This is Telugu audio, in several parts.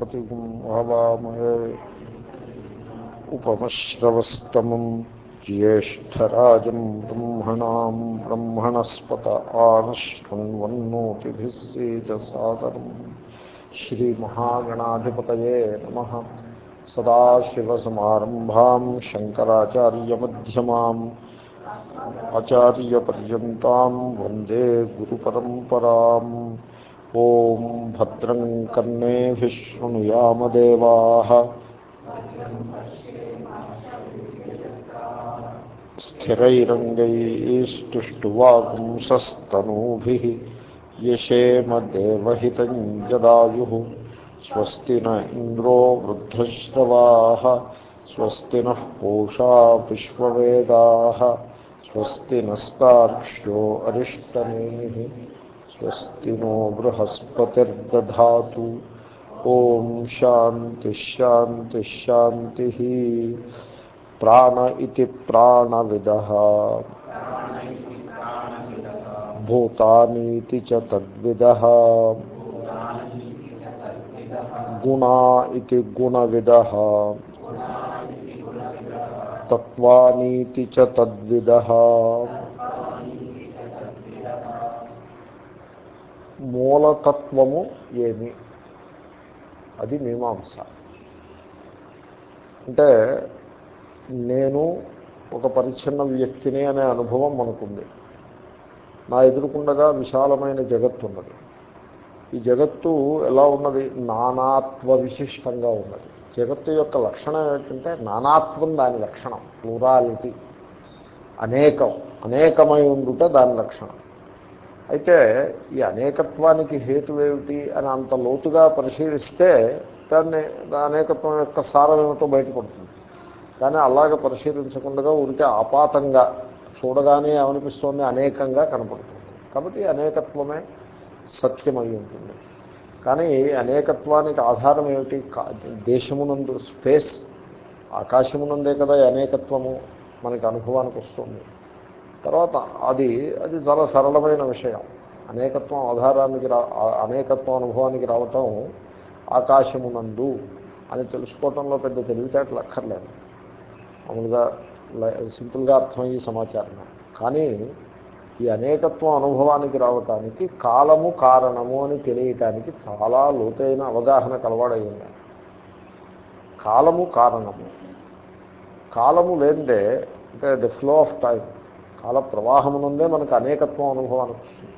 पतिगुं हवामहे उपमश्रवस्तमम् ज्येष्ठराजम् ब्रह्मणाम् ब्रह्मणस्पत आनशृण्वन्नोतिभिः सेजसादरम् श्रीमहागणाधिपतये नमः। सदाशिवसमारम्भाम् शङ्कराचार्यमध्यमाम् आचार्यपर्यन्ताम् वंदे ॐ भद्रं कर्णेभिशृणुयामदेवाः स्थिरैरङ्गैस्तुष्टुवापुंसस्तनूभिः यशेमदेवहितं जदायुः। स्वस्ति न इन्द्रो वृद्धश्रवाः। स्वस्ति नः पूषा विश्ववेदाः। स्वस्ति नस्तार्क्ष्यो अरिष्टमेः। स्वस्ति नो बृहस्पतिर्दधातु। ॐ शान्तिश्शान्तिश्शान्तिः प्राण इति प्राणविदः। भूतानीति च गुणा इति गुणविदः। तत्त्वानीति మూలతత్వము ఏమి? అది మీమాంస. అంటే నేను ఒక పరిచ్ఛిన్న వ్యక్తిని అనే అనుభవం మనకుంది. నా ఎదురుకుండగా విశాలమైన జగత్తు ఉన్నది. ఈ జగత్తు ఎలా ఉన్నది? నానాత్వ విశిష్టంగా ఉన్నది. జగత్తు యొక్క లక్షణం ఏంటంటే నానాత్వం దాని లక్షణం ప్లూరాలిటీ. అనేకం అనేకమై ఉండుట దాని లక్షణం. అయితే ఈ అనేకత్వానికి హేతు ఏమిటి అని అంత లోతుగా పరిశీలిస్తే దాన్ని అనేకత్వం యొక్క సారం ఏమిటో బయటపడుతుంది. కానీ అలాగ పరిశీలించకుండా ఉంటే ఆపాతంగా చూడగానే ఏమనిపిస్తోంది? అనేకంగా కనపడుతుంది. కాబట్టి అనేకత్వమే సత్యమై ఉంటుంది. కానీ అనేకత్వానికి ఆధారం ఏమిటి? దేశమునందు స్పేస్ ఆకాశమునందే కదా అనేకత్వము. మనకి అనుభవానికి వస్తుంది. తర్వాత అది అది చాలా సరళమైన విషయం. అనేకత్వం ఆధారానికి రా అనేకత్వం అనుభవానికి రావటం ఆకాశమునందు అని తెలుసుకోవటంలో పెద్ద తెలివితేటలు అక్కర్లేదు. మామూలుగా సింపుల్గా అర్థమయ్యే సమాచారం కానీ ఈ అనేకత్వం అనుభవానికి రావటానికి కాలము కారణము అని తెలియటానికి చాలా లోతైన అవగాహన కలవాడై కాలము కారణము. కాలము లేదే అంటే ద ఫ్లో ఆఫ్ టైం కాల ప్రవాహమునందే మనకు అనేకత్వం అనుభవానికి వస్తుంది.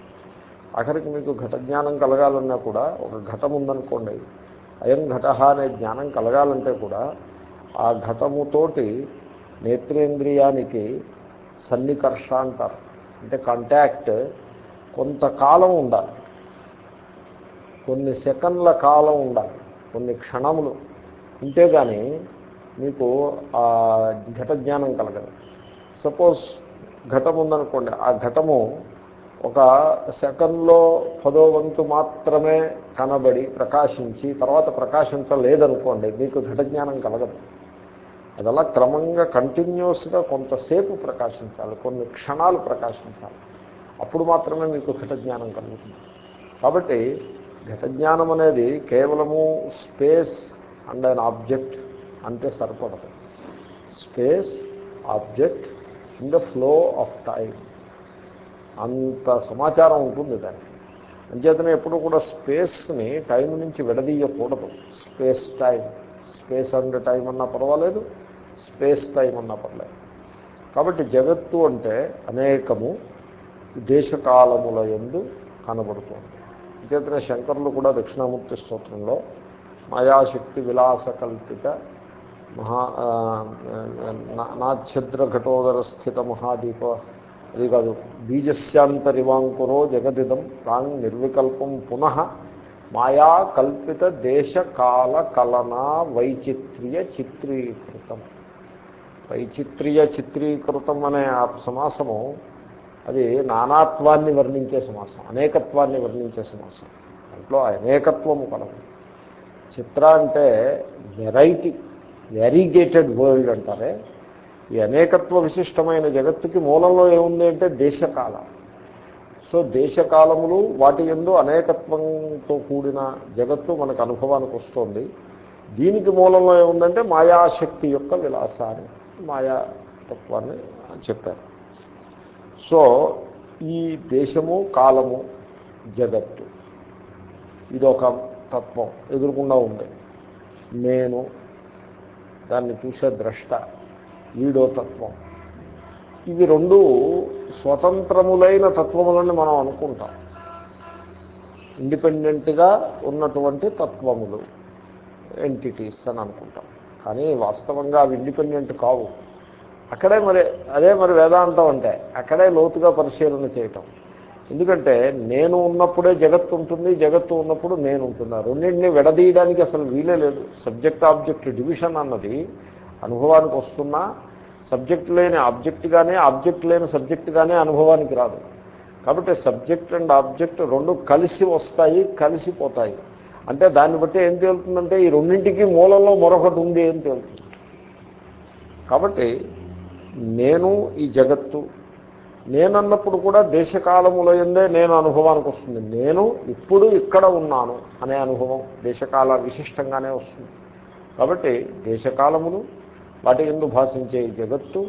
ఆఖరికి మీకు ఘట జ్ఞానం కలగాలన్నా కూడా ఒక ఘటం ఉందనుకోండి అయం ఘట అనే జ్ఞానం కలగాలంటే కూడా ఆ ఘటముతోటి నేత్రేంద్రియానికి సన్నికర్ష అంటారు. అంటే కాంటాక్ట్ కొంతకాలం ఉండాలి. కొన్ని సెకండ్ల కాలం ఉండాలి. కొన్ని క్షణములు ఉంటే కానీ మీకు ఆ ఘట జ్ఞానం కలగదు. సపోజ్ ఘటం ఉందనుకోండి ఆ ఘటము ఒక సెకండ్లో పదో వంతు మాత్రమే కనబడి ప్రకాశించి తర్వాత ప్రకాశించలేదనుకోండి మీకు ఘటజ్ఞానం కలగదు. అది అలా క్రమంగా కంటిన్యూస్గా కొంతసేపు ప్రకాశించాలి కొన్ని క్షణాలు ప్రకాశించాలి. అప్పుడు మాత్రమే మీకు ఘటజ్ఞానం కలుగుతుంది. కాబట్టి ఘటజ్ఞానం అనేది కేవలము స్పేస్ అండ్ అన్ ఆబ్జెక్ట్ అంతే సరిపడదు space object in the flow of time అంత సమాచారం ఉంటుంది దానికి. అంచేతనే ఎప్పుడు కూడా స్పేస్ని టైం నుంచి విడదీయకూడదు. Space time space and time అన్నా పర్వాలేదు స్పేస్ టైం అన్నా పర్లేదు కాబట్టి జగత్తు అంటే అనేకము దేశకాలముల ఎందు కనబడుతుంది. అంచేతనే శంకరులు కూడా దక్షిణామూర్తి స్తోత్రంలో మాయాశక్తి విలాస కల్పిత మహా నాఛద్రఘటోదర స్థిత మహాదీప. అది కాదు బీజస్యాంతరివాంకురో జగదిదం ప్రాంగ్ నిర్వికల్పం పునః మాయా కల్పిత దేశ కాల కలనా వైచిత్ర్య చిత్రీకృతం. వైచిత్ర్య చిత్రీకృతం అనే ఆ సమాసము అది నానాత్వాన్ని వర్ణించే సమాసం అనేకత్వాన్ని వర్ణించే సమాసం. దాంట్లో అనేకత్వము కలదు. చిత్ర అంటే వెరైటీ. వ్యారిగేటెడ్ వరల్డ్ అంటారే. ఈ అనేకత్వ విశిష్టమైన జగత్తుకి మూలంలో ఏముంది అంటే దేశకాలం. సో దేశకాలములు వాటి ఎందు అనేకత్వంతో కూడిన జగత్తు మనకు అనుభవానికి వస్తుంది. దీనికి మూలంలో ఏముందంటే మాయాశక్తి యొక్క విలాసాన్ని మాయాతత్వాన్ని చెప్పారు. సో ఈ దేశము కాలము జగత్తు ఇదొక తత్వం ఎదురుకుండా ఉంది నేను దాన్ని చూసే ద్రష్ట ఈడో తత్వం. ఇవి రెండు స్వతంత్రములైన తత్వములని మనం అనుకుంటాం. ఇండిపెండెంట్గా ఉన్నటువంటి తత్వములు ఎంటిటీస్ అని అనుకుంటాం. కానీ వాస్తవంగా అవి ఇండిపెండెంట్ కావు. అక్కడే మరి అదే మరి వేదాంతం అంటే అక్కడే లోతుగా పరిశీలన చేయటం. ఎందుకంటే నేను ఉన్నప్పుడే జగత్తు ఉంటుంది జగత్తు ఉన్నప్పుడు నేను ఉంటున్నా. రెండింటిని విడదీయడానికి అసలు వీలే లేదు. సబ్జెక్ట్ ఆబ్జెక్ట్ డివిజన్ అన్నది అనుభవానికి వస్తున్నా సబ్జెక్ట్ లేని ఆబ్జెక్ట్గానే ఆబ్జెక్ట్ లేని సబ్జెక్ట్గానే అనుభవానికి రాదు. కాబట్టి సబ్జెక్ట్ అండ్ ఆబ్జెక్ట్ రెండు కలిసి వస్తాయి కలిసిపోతాయి అంటే దాన్ని బట్టి ఏం తేలుతుందంటే ఈ రెండింటికి మూలంలో మరొకటి ఉంది ఏం తేలుతుంది. కాబట్టి నేను ఈ జగత్తు నేనన్నప్పుడు కూడా దేశకాలముల ఎందే నేను అనుభవానికి వస్తుంది. నేను ఇప్పుడు ఇక్కడ ఉన్నాను అనే అనుభవం దేశకాల విశిష్టంగానే వస్తుంది. కాబట్టి దేశకాలములు వాటి ఎందు భాషించే ఈ జగత్తు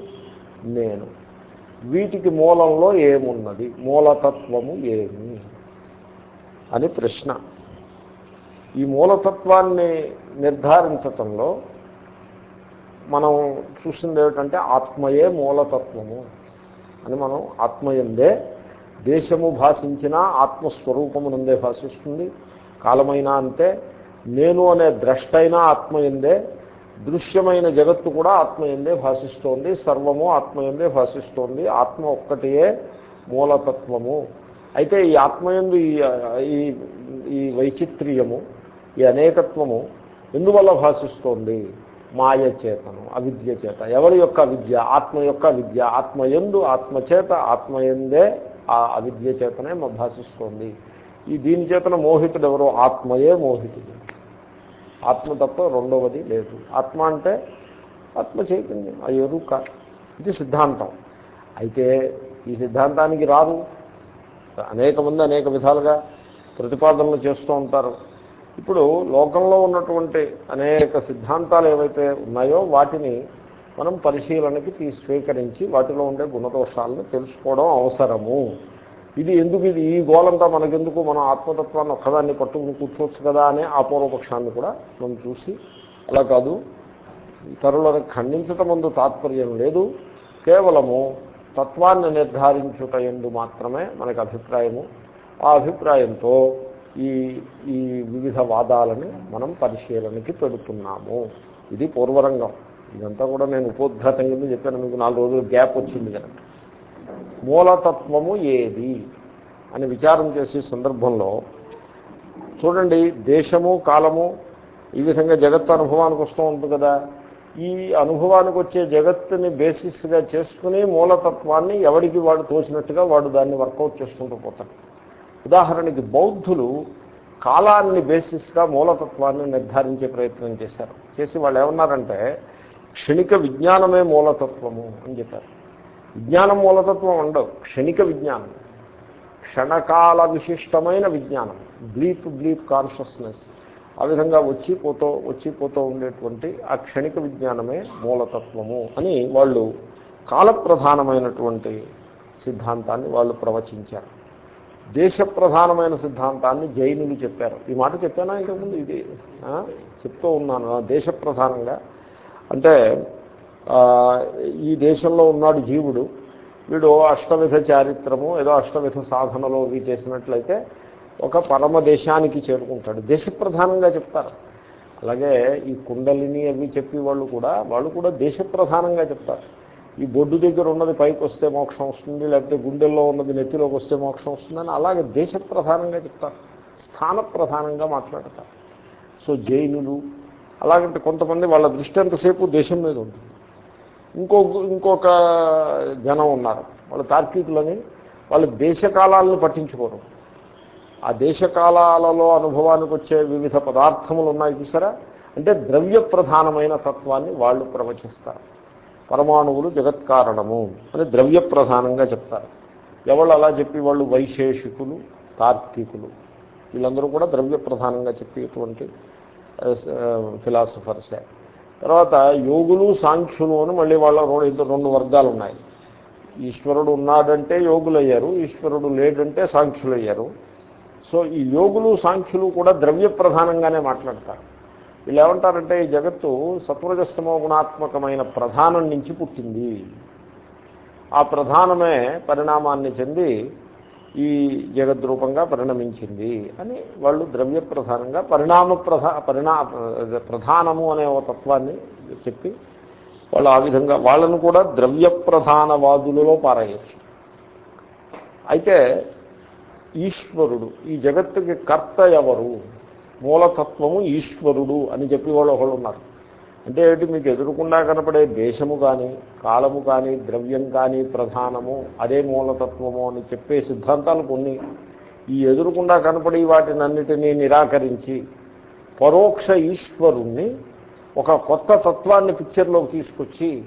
నేను. వీటికి మూలంలో ఏమున్నది? మూలతత్వము ఏమి? అని ప్రశ్న. ఈ మూలతత్వాన్ని నిర్ధారించటంలో మనం చూసింది ఏమిటంటే ఆత్మయే మూలతత్వము. అని మనం ఆత్మయందే దేశము భాషించిన ఆత్మస్వరూపమునందే భాషిస్తుంది. కాలమైనా అంతే నేను అనే ద్రష్టైనా ఆత్మయందే దృశ్యమైన జగత్తు కూడా ఆత్మయందే భాషిస్తోంది సర్వము ఆత్మయందే భాషిస్తోంది ఆత్మ ఒక్కటియే మూలతత్వము. అయితే ఈ ఆత్మయందు ఈ ఈ వైచిత్ర్యము ఈ అనేకత్వము ఎందువల్ల భాషిస్తోంది? మాయ చేతను అవిద్య చేత ఎవరి యొక్క విద్య? ఆత్మ యొక్క విద్య. ఆత్మయందు ఆత్మచేత ఆత్మయందే ఆ అవిద్య చేతనే భాషిస్తోంది. ఈ దీని చేతన మోహితుడు ఎవరో ఆత్మయే మోహితుడు. ఆత్మ తప్ప రెండవది లేదు. ఆత్మ అంటే ఆత్మ చైతన్యం ఆ ఎరుక. ఇది సిద్ధాంతం. అయితే ఈ సిద్ధాంతానికి రాదు. అనేక మంది అనేక విధాలుగా ప్రతిపాదనలు చేస్తూ ఉంటారు. ఇప్పుడు లోకంలో ఉన్నటువంటి అనేక సిద్ధాంతాలు ఏవైతే ఉన్నాయో వాటిని మనం పరిశీలనకి తీ స్వీకరించి వాటిలో ఉండే గుణదోషాలను తెలుసుకోవడం అవసరము. ఇది ఎందుకు ఇది? ఈ గోలంతా మనకెందుకు? మనం ఆత్మతత్వాన్ని ఒక్కదాన్ని పట్టుకుని కూర్చోవచ్చు కదా అనే ఆ పూర్వపక్షాన్ని కూడా మనం చూసి అలా కాదు. ఇతరులను ఖండించటం ముందు తాత్పర్యం లేదు. కేవలము తత్వాన్ని నిర్ధారించుట ఎందు మాత్రమే మనకు అభిప్రాయము. ఆ అభిప్రాయంతో ఈ ఈ వివిధ వాదాలని మనం పరిశీలనకి పెడుతున్నాము. ఇది పూర్వరంగం. ఇదంతా కూడా నేను ఉపోద్ఘాతం కింద చెప్పాను. మీకు నాలుగు రోజులు గ్యాప్ వచ్చింది కనుక మూలతత్వము ఏది అని విచారం చేసే సందర్భంలో చూడండి దేశము కాలము ఈ విధంగా జగత్తు అనుభవానికి వస్తూ ఉంటుంది కదా. ఈ అనుభవానికి వచ్చే జగత్తుని బేసిస్గా చేసుకుని మూలతత్వాన్ని ఎవడికి వాడు తోచినట్టుగా వాడు దాన్ని వర్కౌట్ చేసుకుంటూ పోతాడు. ఉదాహరణకి బౌద్ధులు కాలాన్ని బేసిస్గా మూలతత్వాన్ని నిర్ధారించే ప్రయత్నం చేశారు. చేసి వాళ్ళు ఏమన్నారంటే క్షణిక విజ్ఞానమే మూలతత్వము అని చెప్పారు. విజ్ఞానం మూలతత్వం ఉండవు క్షణిక విజ్ఞానం. క్షణకాల విశిష్టమైన విజ్ఞానం బ్లీప్ బ్లీప్ కాన్షియస్నెస్. ఆ విధంగా వచ్చి పోతూ వచ్చి పోతూ ఉండేటువంటి ఆ క్షణిక విజ్ఞానమే మూలతత్వము అని వాళ్ళు కాలప్రధానమైనటువంటి సిద్ధాంతాన్ని వాళ్ళు ప్రవచించారు. దేశ ప్రధానమైన సిద్ధాంతాన్ని జైనులు చెప్పారు. ఈ మాట చెప్పానా ఇంతకుముందు ఇది చెప్తూ ఉన్నాను దేశ ప్రధానంగా అంటే ఈ దేశంలో ఉన్నాడు జీవుడు. వీడు అష్టవిధ చారిత్రము ఏదో అష్టవిధ సాధనలో ఇవి చేసినట్లయితే ఒక పరమ దేశానికి చేరుకుంటాడు. దేశ ప్రధానంగా చెప్తారు. అలాగే ఈ కుండలిని అవి చెప్పి వాళ్ళు కూడా వాళ్ళు కూడా దేశ ప్రధానంగా చెప్తారు. ఈ బొడ్డు దగ్గర ఉన్నది పైకి వస్తే మోక్షం వస్తుంది లేకపోతే గుండెల్లో ఉన్నది నెత్తిలోకి వస్తే మోక్షం వస్తుందని అలాగే దేశ ప్రధానంగా చెప్తారు స్థాన ప్రధానంగా మాట్లాడతారు. సో జైనులు అలాగంటే కొంతమంది వాళ్ళ దృష్టి ఎంతసేపు దేశం మీద ఉంటుంది. ఇంకో ఇంకొక జనం ఉన్నారు వాళ్ళ తార్కికులని వాళ్ళు దేశకాలాలను పట్టించుకోరు. ఆ దేశకాలాలలో అనుభవానికి వచ్చే వివిధ పదార్థములు ఉన్నాయి చూసారా? అంటే ద్రవ్య ప్రధానమైన తత్వాన్ని వాళ్ళు ప్రవచిస్తారు. పరమాణువులు జగత్కారణము అని ద్రవ్య ప్రధానంగా చెప్తారు. ఎవరు అలా చెప్పి వాళ్ళు వైశేషికులు తార్కికులు. వీళ్ళందరూ కూడా ద్రవ్య ప్రధానంగా చెప్పేటువంటి ఫిలాసఫర్సే. తర్వాత యోగులు సాంఖ్యులు అని మళ్ళీ వాళ్ళ ఇద్దరు రెండు వర్గాలు ఉన్నాయి ఈశ్వరుడు ఉన్నాడంటే యోగులయ్యారు ఈశ్వరుడు లేడంటే సాంఖ్యులయ్యారు. సో ఈ యోగులు సాంఖ్యులు కూడా ద్రవ్య ప్రధానంగానే మాట్లాడతారు. వీళ్ళు ఏమంటారంటే ఈ జగత్తు సత్వజస్తమో గుణాత్మకమైన ప్రధానం నుంచి పుట్టింది. ఆ ప్రధానమే పరిణామాన్ని చెంది ఈ జగద్రూపంగా పరిణమించింది అని వాళ్ళు ద్రవ్య ప్రధానంగా పరిణామ ప్రధా పరిణా ప్రధానము అనే ఒక తత్వాన్ని చెప్పి వాళ్ళు ఆ విధంగా వాళ్ళను కూడా ద్రవ్య ప్రధానవాదులలో పారాయచ్చు. అయితే ఈశ్వరుడు ఈ జగత్తుకి కర్త ఎవరు? మూలతత్వము ఈశ్వరుడు అని చెప్పి వాళ్ళు ఒకళ్ళు ఉన్నారు. అంటే ఏంటి? మీకు ఎదురుకుండా కనపడే దేశము కానీ కాలము కానీ ద్రవ్యం కానీ ప్రధానము అదే మూలతత్వము అని చెప్పే సిద్ధాంతాలు కొన్ని. ఈ ఎదురుకుండా కనపడే వాటినన్నిటినీ నిరాకరించి పరోక్ష ఈశ్వరుణ్ణి ఒక కొత్త తత్వాన్ని పిక్చర్లోకి తీసుకొచ్చి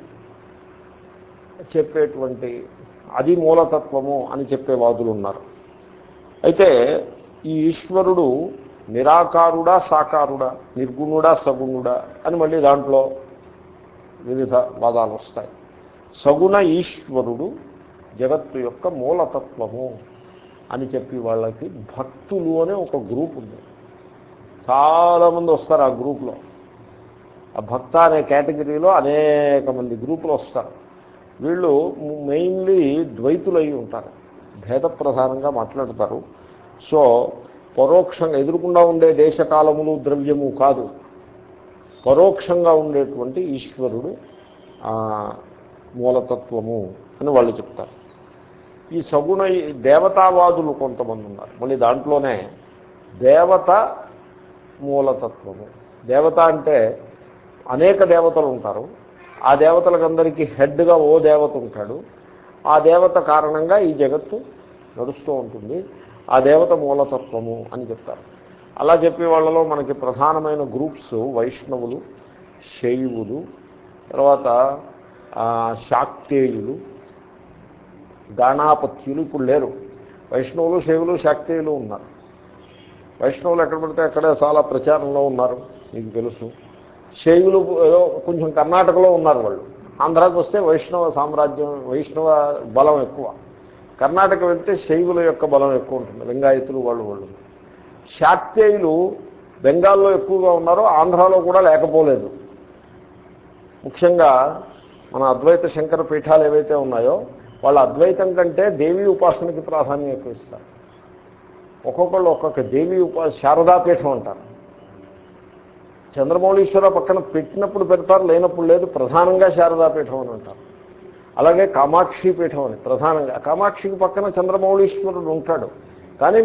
చెప్పేటువంటి అది మూలతత్వము అని చెప్పే వాదులు ఉన్నారు. అయితే ఈ ఈశ్వరుడు నిరాకారుడా సాకారుడా నిర్గుణుడా సగుణుడా అని మళ్ళీ దాంట్లో వివిధ వాదాలు వస్తాయి. సగుణ ఈశ్వరుడు జగత్తు యొక్క మూలతత్వము అని చెప్పి వాళ్ళకి భక్తులు అనే ఒక గ్రూప్ ఉంది. చాలామంది వస్తారు ఆ గ్రూప్లో. ఆ భక్త అనే కేటగిరీలో అనేక మంది గ్రూపులు వస్తారు. వీళ్ళు మెయిన్లీ ద్వైతులై ఉంటారు. భేద ప్రధానంగా మాట్లాడతారు. సో పరోక్షంగా ఎదురుకుండా ఉండే దేశకాలములు ద్రవ్యము కాదు. పరోక్షంగా ఉండేటువంటి ఈశ్వరుడు మూలతత్వము అని వాళ్ళు చెప్తారు. ఈ సగుణ దేవతావాదులు కొంతమంది ఉన్నారు. మళ్ళీ దాంట్లోనే దేవత మూలతత్వము. దేవత అంటే అనేక దేవతలు ఉంటారు. ఆ దేవతలకందరికీ హెడ్గా ఓ దేవత ఉంటాడు. ఆ దేవత కారణంగా ఈ జగత్తు నడుస్తూ ఉంటుంది. ఆ దేవత మూలతత్వము అని చెప్తారు. అలా చెప్పే వాళ్ళలో మనకి ప్రధానమైన గ్రూప్స్ వైష్ణవులు శైవులు తర్వాత శాక్తేయులు గాణాపత్యులు ఇప్పుడు లేరు. వైష్ణవులు శైవులు శాక్తేయులు ఉన్నారు. వైష్ణవులు ఎక్కడ పడితే అక్కడే చాలా ప్రచారంలో ఉన్నారు మీకు తెలుసు. శైవులు ఏదో కొంచెం కర్ణాటకలో ఉన్నారు వాళ్ళు. ఆంధ్రాకి వస్తే వైష్ణవ సామ్రాజ్యం వైష్ణవ బలం ఎక్కువ. కర్ణాటక వెళ్తే శైవుల యొక్క బలం ఎక్కువ ఉంటుంది లింగాయతులు వాళ్ళు వాళ్ళు. శాక్తేయులు బెంగాల్లో ఎక్కువగా ఉన్నారు ఆంధ్రాలో కూడా లేకపోలేదు. ముఖ్యంగా మన అద్వైత శంకర పీఠాలు ఏవైతే ఉన్నాయో వాళ్ళ అద్వైతం కంటే దేవీ ఉపాసనకి ప్రాధాన్యం ఎక్కువ ఇస్తారు. ఒక్కొక్కళ్ళు ఒక్కొక్క దేవీ ఉపా శారదాపీఠం అంటారు. చంద్రమౌళీశ్వర పక్కన పెట్టినప్పుడు పెడతారు లేనప్పుడు లేదు ప్రధానంగా శారదాపీఠం అని అంటారు. అలాగే కామాక్షి పీఠం అని ప్రధానంగా. కామాక్షికి పక్కన చంద్రమౌళీశ్వరుడు ఉంటాడు. కానీ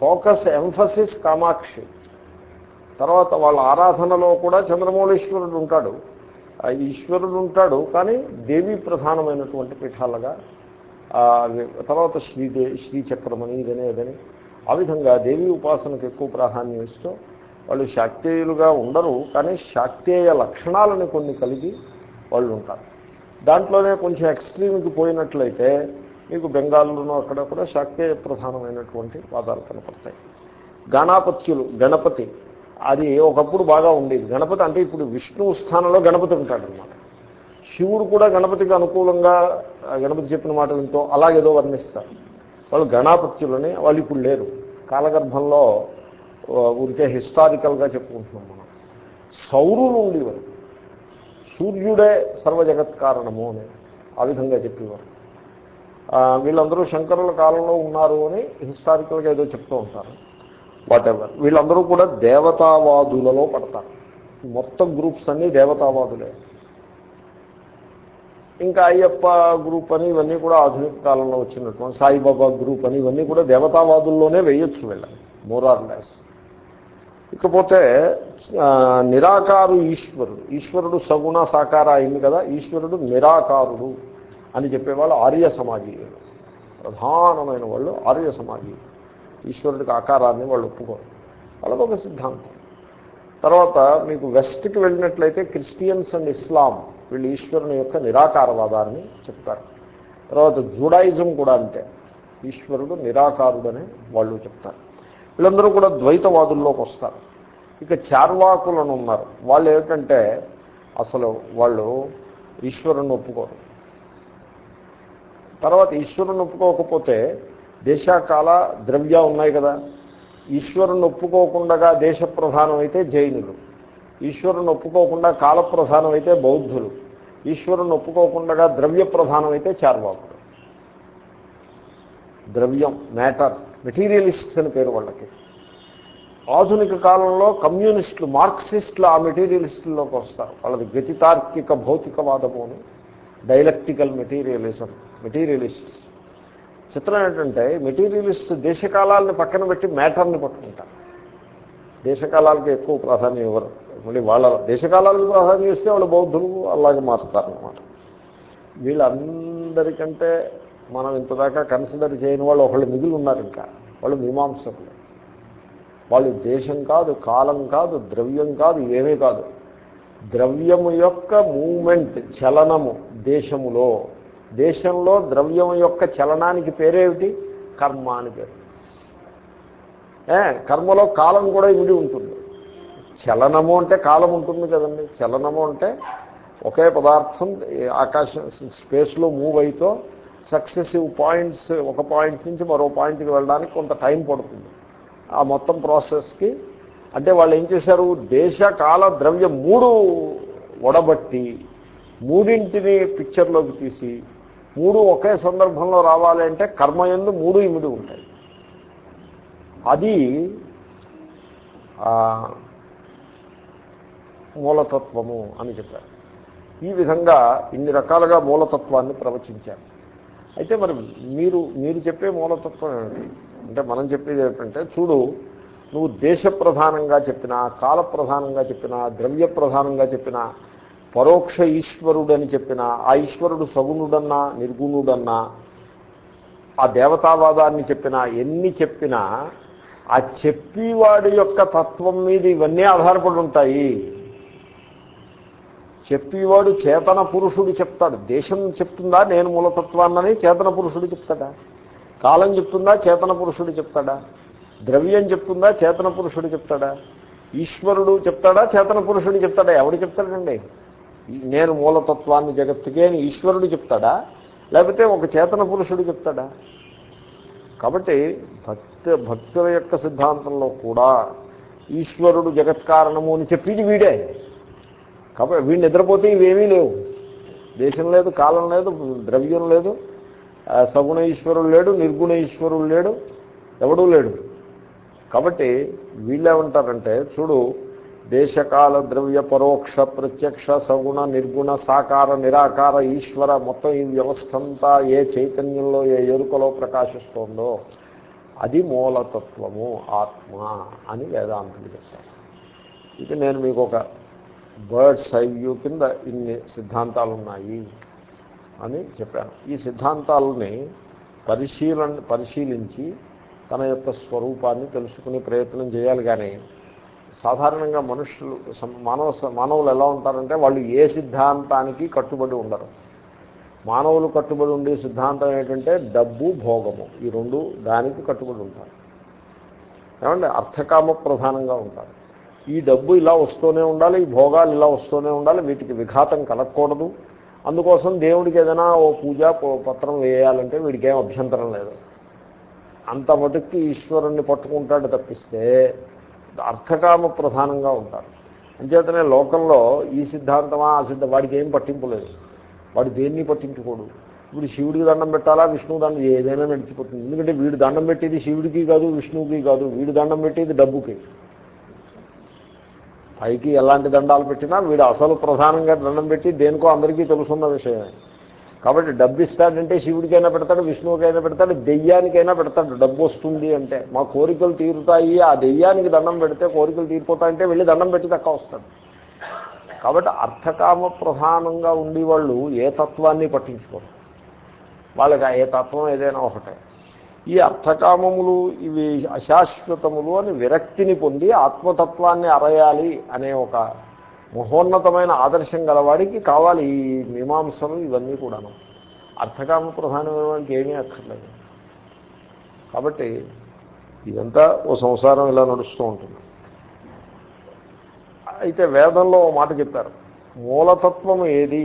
ఫోకస్ ఎంఫసిస్ కామాక్షి. తర్వాత వాళ్ళ ఆరాధనలో కూడా చంద్రమౌళీశ్వరుడు ఉంటాడు. ఈశ్వరుడు ఉంటాడు కానీ దేవి ప్రధానమైనటువంటి పీఠాలుగా తర్వాత శ్రీదే శ్రీచక్రమని ఇదని ఇదని. ఆ విధంగా దేవి ఉపాసనకు ఎక్కువ ప్రాధాన్యం ఇస్తూ వాళ్ళు శాక్తేయులుగా ఉండరు కానీ శాక్తేయ లక్షణాలను కొన్ని కలిగి వాళ్ళు ఉంటారు. దాంట్లోనే కొంచెం ఎక్స్ట్రీమ్కి పోయినట్లయితే మీకు బెంగాల్లోనూ అక్కడ కూడా శాక్తేయ ప్రధానమైనటువంటి వాదాలు కనపడతాయి. గణాపత్యులు గణపతి అది ఒకప్పుడు బాగా ఉండేది. గణపతి అంటే ఇప్పుడు విష్ణువు స్థానంలో గణపతి ఉంటాడనమాట శివుడు కూడా గణపతికి అనుకూలంగా గణపతి చెప్పిన మాట వింటూ అలాగేదో వర్ణిస్తారు. వాళ్ళు గణాపత్యులని వాళ్ళు ఇప్పుడు లేరు. కాలగర్భంలో ఊరికే హిస్టారికల్గా చెప్పుకుంటున్నాం మనం. సౌరులు ఉండేవారు. సూర్యుడే సర్వజగత్ కారణము అని ఆ విధంగా చెప్పేవారు. వీళ్ళందరూ శంకరుల కాలంలో ఉన్నారు అని హిస్టారికల్గా ఏదో చెప్తూ ఉంటారు. వాట్ ఎవర్ వీళ్ళందరూ కూడా దేవతావాదులలో పడతారు. మొత్తం గ్రూప్స్ అన్నీ దేవతావాదులే. ఇంకా అయ్యప్ప గ్రూప్ అని ఇవన్నీ కూడా ఆధునిక కాలంలో వచ్చినటువంటి సాయిబాబా గ్రూప్ అని ఇవన్నీ కూడా దేవతావాదుల్లోనే వేయొచ్చు వీళ్ళని మోరార్ లెస్ ఇకపోతే నిరాకారు ఈశ్వరుడు. ఈశ్వరుడు సగుణ సాకార అయింది కదా ఈశ్వరుడు నిరాకారుడు అని చెప్పేవాళ్ళు ఆర్య సమాజీయులు. ప్రధానమైన వాళ్ళు ఆర్య సమాజీయులు. ఈశ్వరుడికి ఆకారాన్ని వాళ్ళు ఒప్పుకోరు. వాళ్ళకు ఒక సిద్ధాంతం. తర్వాత మీకు వెస్ట్కి వెళ్ళినట్లయితే క్రిస్టియన్స్ అండ్ ఇస్లాం వీళ్ళు ఈశ్వరుని యొక్క నిరాకారవాదాన్ని చెప్తారు. తర్వాత జూడాయిజం కూడా అంతే. ఈశ్వరుడు నిరాకారుడని వాళ్ళు చెప్తారు. వీళ్ళందరూ కూడా ద్వైతవాదుల్లోకి వస్తారు. ఇక చార్వాకులను ఉన్నారు. వాళ్ళు ఏమిటంటే అసలు వాళ్ళు ఈశ్వరుని ఒప్పుకోరు. తర్వాత ఈశ్వరుని ఒప్పుకోకపోతే దేశకాల ద్రవ్య ఉన్నాయి కదా. ఈశ్వరుని ఒప్పుకోకుండా దేశ ప్రధానం అయితే జైనులు. ఈశ్వరుని ఒప్పుకోకుండా కాల ప్రధానం అయితే బౌద్ధులు. ఈశ్వరుని ఒప్పుకోకుండా ద్రవ్య ప్రధానం అయితే చార్వాకులు. ద్రవ్యం మ్యాటర్. మెటీరియలిస్ట్స్ అని పేరు వాళ్ళకి. ఆధునిక కాలంలో కమ్యూనిస్టులు మార్క్సిస్టులు ఆ మెటీరియలిస్టుల్లోకి వస్తారు. వాళ్ళది గతితార్కిక భౌతికవాదము అని. Dialectical materialism materialists. చిత్రం ఏంటంటే మెటీరియలిస్ట్ దేశకాలాలను పక్కన పెట్టి మ్యాటర్ని పట్టుకుంటారు. దేశకాలాలకు ఎక్కువ ప్రాధాన్యం ఇవ్వరు. మళ్ళీ వాళ్ళ దేశకాలాలకు ప్రాధాన్యం ఇస్తే వాళ్ళు బౌద్ధులు అలాగే మారుతారనమాట వీళ్ళందరికంటే మనం ఇంతదాకా కన్సిడర్ చేయని వాళ్ళు ఒకళ్ళు మిగిలి ఉన్నారు ఇంకా. వాళ్ళు మీమాంసకులు. వాళ్ళు దేశం కాదు కాలం కాదు ద్రవ్యం కాదు ఏమీ కాదు. ద్రవ్యము యొక్క మూమెంట్ చలనము దేశములో. దేశంలో ద్రవ్యం యొక్క చలనానికి పేరేమిటి? కర్మ అని పేరు. ఏ కర్మలో కాలం కూడా ఇమిడి ఉంటుంది. చలనము అంటే కాలం ఉంటుంది కదండి. చలనము అంటే ఒకే పదార్థం ఆకాశం స్పేస్లో మూవ్ అయితో సక్సెసివ్ పాయింట్స్ ఒక పాయింట్ నుంచి మరో పాయింట్కి వెళ్ళడానికి కొంత టైం పడుతుంది. ఆ మొత్తం ప్రాసెస్కి అంటే వాళ్ళు ఏం చేశారు? దేశ కాల ద్రవ్య మూడు వడబట్టి మూడింటిని పిక్చర్లోకి తీసి మూడు ఒకే సందర్భంలో రావాలి అంటే కర్మయందు మూడు ఇమిడి ఉంటాయి. అది మూలతత్వము అని చెప్పారు. ఈ విధంగా ఇన్ని రకాలుగా మూలతత్వాన్ని ప్రవచించారు. అయితే మరి మీరు మీరు చెప్పే మూలతత్వం ఏమిటి? అంటే మనం చెప్పేది ఏమిటంటే చూడు నువ్వు దేశ ప్రధానంగా చెప్పినా కాల ప్రధానంగా చెప్పినా ద్రవ్య ప్రధానంగా చెప్పినా పరోక్ష ఈశ్వరుడని చెప్పినా ఆ ఈశ్వరుడు సగుణుడన్నా నిర్గుణుడన్నా ఆ దేవతావాదాన్ని చెప్పినా ఎన్ని చెప్పినా ఆ చెప్పేవాడి యొక్క తత్వం మీద ఇవన్నీ ఆధారపడి ఉంటాయి. చెప్పేవాడు చేతన పురుషుడు చెప్తాడు. దేశం చెప్తుందా? నేను మూలతత్వాన్నని చేతన పురుషుడు చెప్తాడా? కాలం చెప్తుందా? చేతన పురుషుడు చెప్తాడా? ద్రవ్యం చెప్తుందా? చేతన పురుషుడు చెప్తాడా? ఈశ్వరుడు చెప్తాడా? చేతన పురుషుడు చెప్తాడా? ఎవడు చెప్తాడండి? నేను మూలతత్వాన్ని జగత్తుకే అని ఈశ్వరుడు చెప్తాడా? లేకపోతే ఒక చేతన పురుషుడు చెప్తాడా? కాబట్టి భక్త భక్తుల యొక్క సిద్ధాంతంలో కూడా ఈశ్వరుడు జగత్కారణము అని చెప్పింది వీడే. కాబట్టి వీళ్ళు నిద్రపోతే ఇవేమీ లేవు. దేశం లేదు కాలం లేదు ద్రవ్యం లేదు సగుణ ఈశ్వరుడు లేడు నిర్గుణ ఈశ్వరుడు లేడు ఎవడూ లేడు. కాబట్టి వీళ్ళేమంటారంటే చూడు దేశకాల ద్రవ్య పరోక్ష ప్రత్యక్ష సగుణ నిర్గుణ సాకార నిరాకార ఈశ్వర మొత్తం ఈ వ్యవస్థ అంతా ఏ చైతన్యంలో ఏ ఎరుకలో ప్రకాశిస్తోందో అది మూలతత్వము ఆత్మ అని వేదాంతులు చెప్తారు. ఇది నేను మీకు ఒక బర్డ్స్ సైవ్యూ వ్యూ కింద ఇన్ని సిద్ధాంతాలు ఉన్నాయి అని చెప్పాను. ఈ సిద్ధాంతాలని పరిశీలన పరిశీలించి తన యొక్క స్వరూపాన్ని తెలుసుకునే ప్రయత్నం చేయాలి కానీ సాధారణంగా మనుషులు మానవ మానవులు ఎలా ఉంటారంటే వాళ్ళు ఏ సిద్ధాంతానికి కట్టుబడి ఉండరు. మానవులు కట్టుబడి ఉండే సిద్ధాంతం ఏంటంటే డబ్బు భోగము. ఈ రెండు దానికి కట్టుబడి ఉంటారు. ఏమంటే అర్థకామ ప్రధానంగా ఉంటారు. ఈ డబ్బు ఇలా వస్తూనే ఉండాలి ఈ భోగాలు ఇలా వస్తూనే ఉండాలి వీటికి విఘాతం కలగకూడదు. అందుకోసం దేవుడికి ఏదైనా ఓ పూజ పత్రం వేయాలంటే వీడికి ఏం అభ్యంతరం లేదు. అంత మటుక్కి ఈశ్వరుణ్ణి పట్టుకుంటాడు తప్పిస్తే అర్థకామ ప్రధానంగా ఉంటారు. అంచేతనే లోకంలో ఈ సిద్ధాంతమా ఆ సిద్ధం వాడికి ఏం పట్టింపు లేదు. వాడు దేన్ని పట్టించుకోడు? ఇప్పుడు శివుడికి దండం పెట్టాలా విష్ణువు దండం ఏదైనా నడిచిపోతుంది. ఎందుకంటే వీడు దండం పెట్టేది శివుడికి కాదు విష్ణువుకి కాదు. వీడు దండం పెట్టేది డబ్బుకి. పైకి ఎలాంటి దండాలు పెట్టినా వీడు అసలు ప్రధానంగా దండం పెట్టి దేనికో అందరికీ తెలుసున్న విషయమే. కాబట్టి డబ్బు ఇస్తాడంటే శివుడికైనా పెడతాడు విష్ణువుకైనా పెడతాడు దెయ్యానికైనా పెడతాడు. డబ్బు వస్తుంది అంటే మా కోరికలు తీరుతాయి ఆ దెయ్యానికి దండం పెడితే కోరికలు తీరిపోతాయంటే వెళ్ళి దండం పెట్టి తక్కువ వస్తాడు. కాబట్టి అర్థకామ ప్రధానంగా ఉండేవాళ్ళు ఏ తత్వాన్ని పట్టించుకోరు. వాళ్ళకి ఏ తత్వం ఏదైనా ఒకటే. ఈ అర్థకామములు ఇవి అశాశ్వతములు అని విరక్తిని పొంది ఆత్మతత్వాన్ని అరయాలి అనే ఒక మహోన్నతమైన ఆదర్శం గలవాడికి కావాలి ఈ మీమాంసలు ఇవన్నీ కూడాను. అర్థకామ ప్రధానమైన వాడికి ఏమీ అక్కర్లేదు. కాబట్టి ఇదంతా ఓ సంసారం ఇలా నడుస్తూ ఉంటుంది. అయితే వేదంలో ఓ మాట చెప్పారు మూలతత్వం ఏది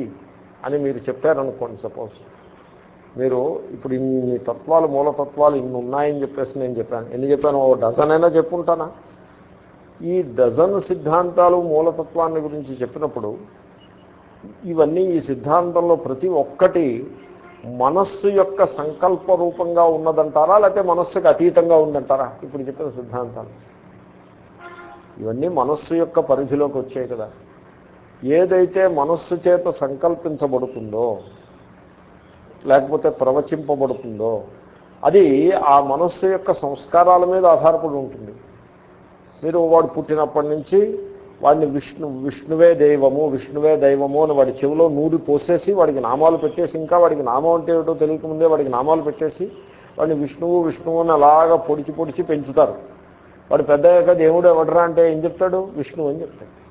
అని మీరు చెప్పారనుకోండి సపోజ్. మీరు ఇప్పుడు ఇన్ని తత్వాలు మూలతత్వాలు ఇన్ని ఉన్నాయని చెప్పేసి నేను చెప్పాను. ఎన్ని చెప్పాను? ఓ డజన్ అయినా చెప్పుంటానా? ఈ డజన్ సిద్ధాంతాలు మూలతత్వాన్ని గురించి చెప్పినప్పుడు ఇవన్నీ ఈ సిద్ధాంతంలో ప్రతి ఒక్కటి మనస్సు యొక్క సంకల్ప రూపంగా ఉన్నదంటారా లేకపోతే మనస్సుకి అతీతంగా ఉందంటారా? ఇప్పుడు చెప్పిన సిద్ధాంతాలు. ఇవన్నీ మనస్సు యొక్క పరిధిలోకి వచ్చాయి కదా. ఏదైతే మనస్సు చేత సంకల్పించబడుతుందో లేకపోతే ప్రవచింపబడుతుందో అది ఆ మనస్సు యొక్క సంస్కారాల మీద ఆధారపడి ఉంటుంది. మీరు వాడు పుట్టినప్పటి నుంచి వాడిని విష్ణు విష్ణువే దైవము విష్ణువే దైవము అని వాడి చెవిలో నూరి పోసేసి వాడికి నామాలు పెట్టేసి ఇంకా వాడికి నామం అంటే ఏమిటో తెలియకముందే వాడికి నామాలు పెట్టేసి వాడిని విష్ణువు విష్ణువు అని అలాగా పొడిచి పొడిచి పెంచుతారు. వాడు పెద్ద యొక్క దేవుడు ఎవడరా అంటే ఏం చెప్తాడు? విష్ణువు అని చెప్తాడు.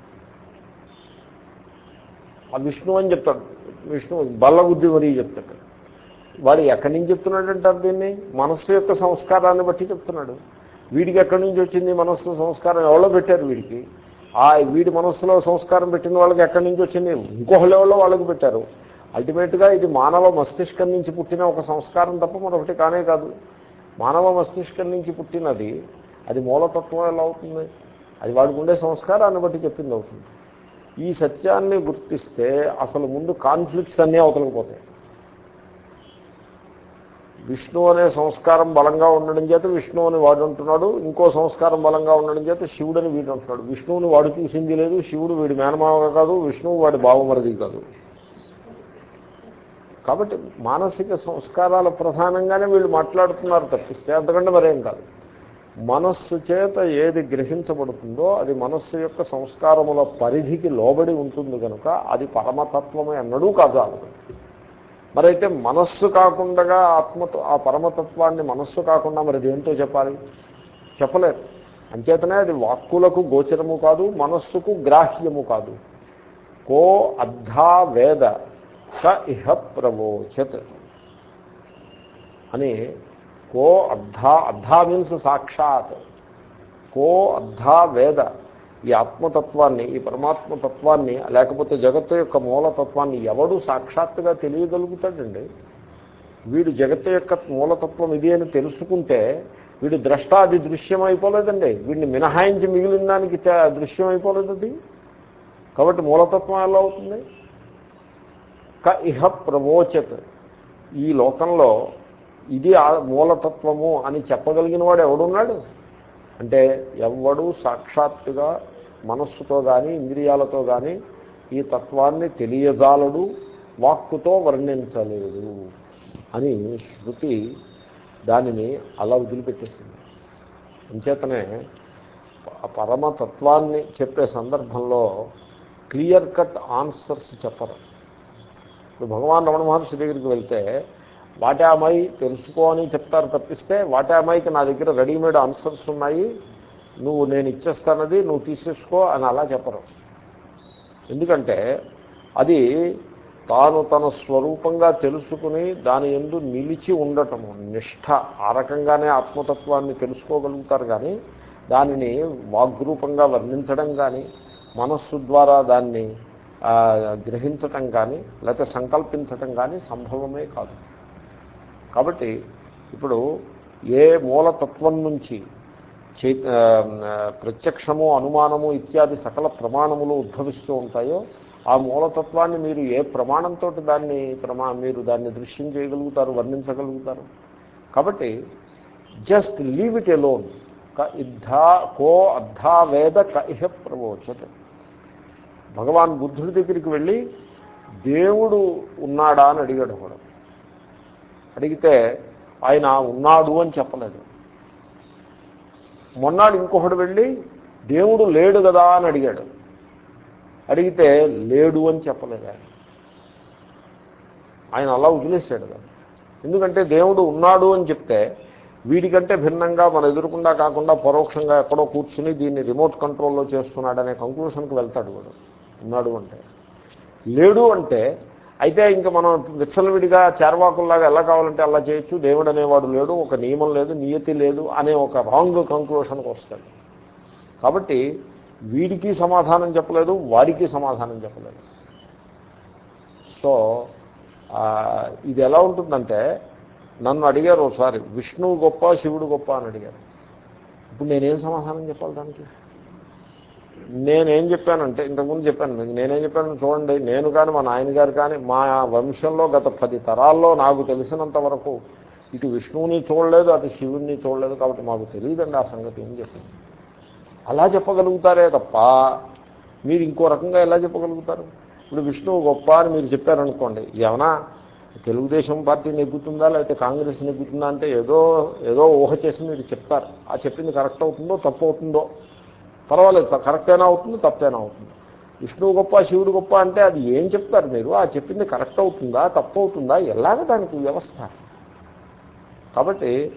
ఆ విష్ణువు అని చెప్తాడు. విష్ణువు బల్లబుద్ధి మరీ చెప్తాడు. వాడు ఎక్కడి నుంచి చెప్తున్నాడంటారు దీన్ని? మనస్సు యొక్క సంస్కారాన్ని బట్టి చెప్తున్నాడు. వీడికి ఎక్కడి నుంచి వచ్చింది మనస్సు సంస్కారం? ఎవరో పెట్టారు వీడికి. ఆ వీడి మనస్సులో సంస్కారం పెట్టిన వాళ్ళకి ఎక్కడి నుంచి వచ్చింది? ఇంకొకళ్ళు ఎవరో వాళ్ళకి పెట్టారు. అల్టిమేట్గా ఇది మానవ మస్తిష్కం నుంచి పుట్టిన ఒక సంస్కారం తప్ప మరొకటి కానే కాదు. మానవ మస్తిష్కం నుంచి పుట్టినది అది మూలతత్వం ఎలా అవుతుంది? అది వాడికి ఉండే సంస్కారాన్ని బట్టి చెప్పింది అవుతుంది. ఈ సత్యాన్ని గుర్తిస్తే అసలు ముందు కాన్ఫ్లిక్ట్స్ అన్నీ అవతలకపోతాయి విష్ణు అనే సంస్కారం బలంగా ఉండడం చేత విష్ణు అని వాడు అంటున్నాడు. ఇంకో సంస్కారం బలంగా ఉండడం చేత అని వీడు అంటున్నాడు. విష్ణువుని వాడు చూసింది లేదు శివుడు వీడి మేనమావ కాదు విష్ణువు వాడి భావమరది కాదు. కాబట్టి మానసిక సంస్కారాల ప్రధానంగానే వీళ్ళు మాట్లాడుతున్నారు తప్పిస్తే అంతకంటే మరేం కాదు. మనస్సు చేత ఏది గ్రహించబడుతుందో అది మనస్సు యొక్క సంస్కారముల పరిధికి లోబడి ఉంటుంది కనుక అది పరమతత్వమే అన్నడూ కాజాలదు. మరైతే మనస్సు కాకుండా ఆత్మతో ఆ పరమతత్వాన్ని మనస్సు కాకుండా మరి దేంతో చెప్పాలి? చెప్పలేదు అంచేతనే అది వాక్కులకు గోచరము కాదు మనస్సుకు గ్రాహ్యము కాదు. కో అద్ధా వేద స ఇహ ప్రవోచత్ అని కో అద్ధా అద్ధా మీన్స్ సాక్షాత్. కో అద్ధా వేద ఈ ఆత్మతత్వాన్ని ఈ పరమాత్మతత్వాన్ని లేకపోతే జగత్తు యొక్క మూలతత్వాన్ని ఎవడు సాక్షాత్తుగా తెలియగలుగుతాడండి? వీడు జగత్తు యొక్క మూలతత్వం ఇది అని తెలుసుకుంటే వీడు ద్రష్ట అది దృశ్యం అయిపోలేదండి వీడిని మినహాయించి మిగిలిన దానికి దృశ్యం అయిపోలేదు అది. కాబట్టి మూలతత్వం ఎలా అవుతుంది? క ఇహ ప్రవోచత్. ఈ లోకంలో ఇది మూలతత్వము అని చెప్పగలిగిన వాడు ఎవడున్నాడు? అంటే ఎవడు సాక్షాత్తుగా మనస్సుతో కానీ ఇంద్రియాలతో కానీ ఈ తత్వాన్ని తెలియజాలడు వాక్కుతో వర్ణించలేదు అని శృతి దానిని అలా వదిలిపెట్టేసింది. అంచేతనే పరమతత్వాన్ని చెప్పే సందర్భంలో క్లియర్ కట్ ఆన్సర్స్ చెప్పరు. ఇప్పుడు భగవాన్ రమణ మహర్షి దగ్గరికి వెళ్తే వాటామాయి తెలుసుకో అని చెప్తారు తప్పిస్తే వాటామాయికి నా దగ్గర రెడీమేడ్ ఆన్సర్స్ ఉన్నాయి నువ్వు నేను ఇచ్చేస్తానది నువ్వు తీసేసుకో అని అలా చెప్పరు. ఎందుకంటే అది తాను తన స్వరూపంగా తెలుసుకుని దాని ఎందు నిలిచి ఉండటము నిష్ఠ ఆ రకంగానే ఆత్మతత్వాన్ని తెలుసుకోగలుగుతారు కానీ దానిని వాగ్రూపంగా వర్ణించడం కానీ మనస్సు ద్వారా దాన్ని గ్రహించటం కానీ లేకపోతే సంకల్పించటం కానీ సంభవమే కాదు. కాబట్టి ఇప్పుడు ఏ మూలతత్వం నుంచి చై ప్రత్యక్షము అనుమానము ఇత్యాది సకల ప్రమాణములు ఉద్భవిస్తూ ఉంటాయో ఆ మూలతత్వాన్ని మీరు ఏ ప్రమాణంతో దాన్ని ప్రమా మీరు దాన్ని దృశ్యం చేయగలుగుతారు వర్ణించగలుగుతారు? కాబట్టి జస్ట్ లీవ్ ఇట్ ఎలోన్. క ఇద్ధా కో అద్ధా వేద క ఇహ భగవాన్ బుద్ధుడి దగ్గరికి వెళ్ళి దేవుడు ఉన్నాడా అని అడిగాడు కూడా అడిగితే ఆయన ఉన్నాడు అని చెప్పలేదు. మొన్నాడు ఇంకొకడు వెళ్ళి దేవుడు లేడు కదా అని అడిగాడు. అడిగితే లేడు అని చెప్పలేదు? ఆయన ఆయన అలా వదిలేశాడు కదా. ఎందుకంటే దేవుడు ఉన్నాడు అని చెప్తే వీడికంటే భిన్నంగా మన ఎదురుకుండా కాకుండా పరోక్షంగా ఎక్కడో కూర్చుని దీన్ని రిమోట్ కంట్రోల్లో చేస్తున్నాడనే కంక్లూషన్కి వెళ్తాడు వాడు. ఉన్నాడు అంటే. లేడు అంటే అయితే ఇంకా మనం విచ్చలవిడిగా చేరవాకుల్లాగా ఎలా కావాలంటే అలా చేయొచ్చు. దేవుడు అనేవాడు లేడు ఒక నియమం లేదు నియతి లేదు అనే ఒక రాంగ్ కంక్లూషన్కి వస్తాడు. కాబట్టి వీడికి సమాధానం చెప్పలేదు వాడికి సమాధానం చెప్పలేదు. సో ఇది ఎలా ఉంటుందంటే నన్ను అడిగారు ఒకసారి విష్ణువు గొప్ప శివుడు గొప్ప అని అడిగారు. ఇప్పుడు నేనేం సమాధానం చెప్పాలి దానికి? నేనేం చెప్పానంటే ఇంతకుముందు చెప్పాను మీకు నేనేం చెప్పాను చూడండి నేను కానీ మా నాయనగారు కానీ మా వంశంలో గత పది తరాల్లో నాకు తెలిసినంత వరకు ఇటు విష్ణువుని చూడలేదు అటు శివుణ్ణి చూడలేదు కాబట్టి మాకు తెలియదండి ఆ సంగతి ఏం చెప్పింది అలా చెప్పగలుగుతారే తప్ప మీరు ఇంకో రకంగా ఎలా చెప్పగలుగుతారు? ఇప్పుడు విష్ణువు గొప్ప అని మీరు చెప్పారనుకోండి ఏమన్నా తెలుగుదేశం పార్టీ నెగ్గుతుందా లేకపోతే కాంగ్రెస్ నెగ్గుతుందా అంటే ఏదో ఏదో ఊహ చేసి మీరు చెప్తారు. ఆ చెప్పింది కరెక్ట్ అవుతుందో తప్పు అవుతుందో పర్వాలేదు కరెక్ట్ అయినా అవుతుంది తప్పైనా అవుతుంది. విష్ణువు గొప్ప శివుడు గొప్ప అంటే అది ఏం చెప్తారు మీరు? ఆ చెప్పింది కరెక్ట్ అవుతుందా తప్పు అవుతుందా? ఎలాగ దానికి వ్యవస్థ? కాబట్టి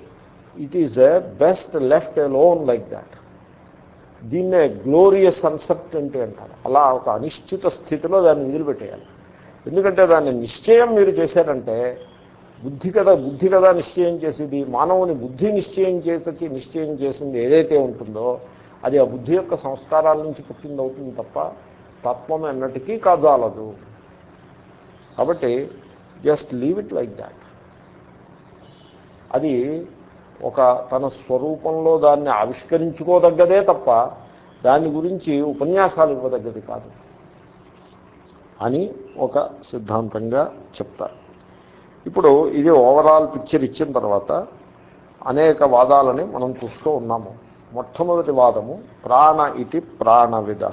it is best left alone like that దీన్నే గ్లోరియస్ అన్సర్టెంటీ అంటారు. అలా ఒక అనిశ్చిత స్థితిలో దాన్ని వదిలిపెట్టేయాలి. ఎందుకంటే దాన్ని నిశ్చయం మీరు చేశారంటే బుద్ధి కదా బుద్ధి కదా నిశ్చయం చేసేది. మానవుని బుద్ధి నిశ్చయం చేసి నిశ్చయం చేసింది ఏదైతే ఉంటుందో అది ఆ బుద్ధి యొక్క సంస్కారాల నుంచి పుట్టింది అవుతుంది తప్ప తత్వం ఎన్నటికీ కాజాలదు. కాబట్టి just leave it like that. అది ఒక తన స్వరూపంలో దాన్ని ఆవిష్కరించుకోదగ్గదే తప్ప దాని గురించి ఉపన్యాసాలు ఇవ్వదగ్గది కాదు అని ఒక సిద్ధాంతంగా చెప్తారు. ఇప్పుడు ఇది ఓవరాల్ పిక్చర్ ఇచ్చిన తర్వాత అనేక వాదాలని మనం చూస్తూ ఉన్నాము. మొట్టమొదటి వాదము ప్రాణ ఇది ప్రాణవిద.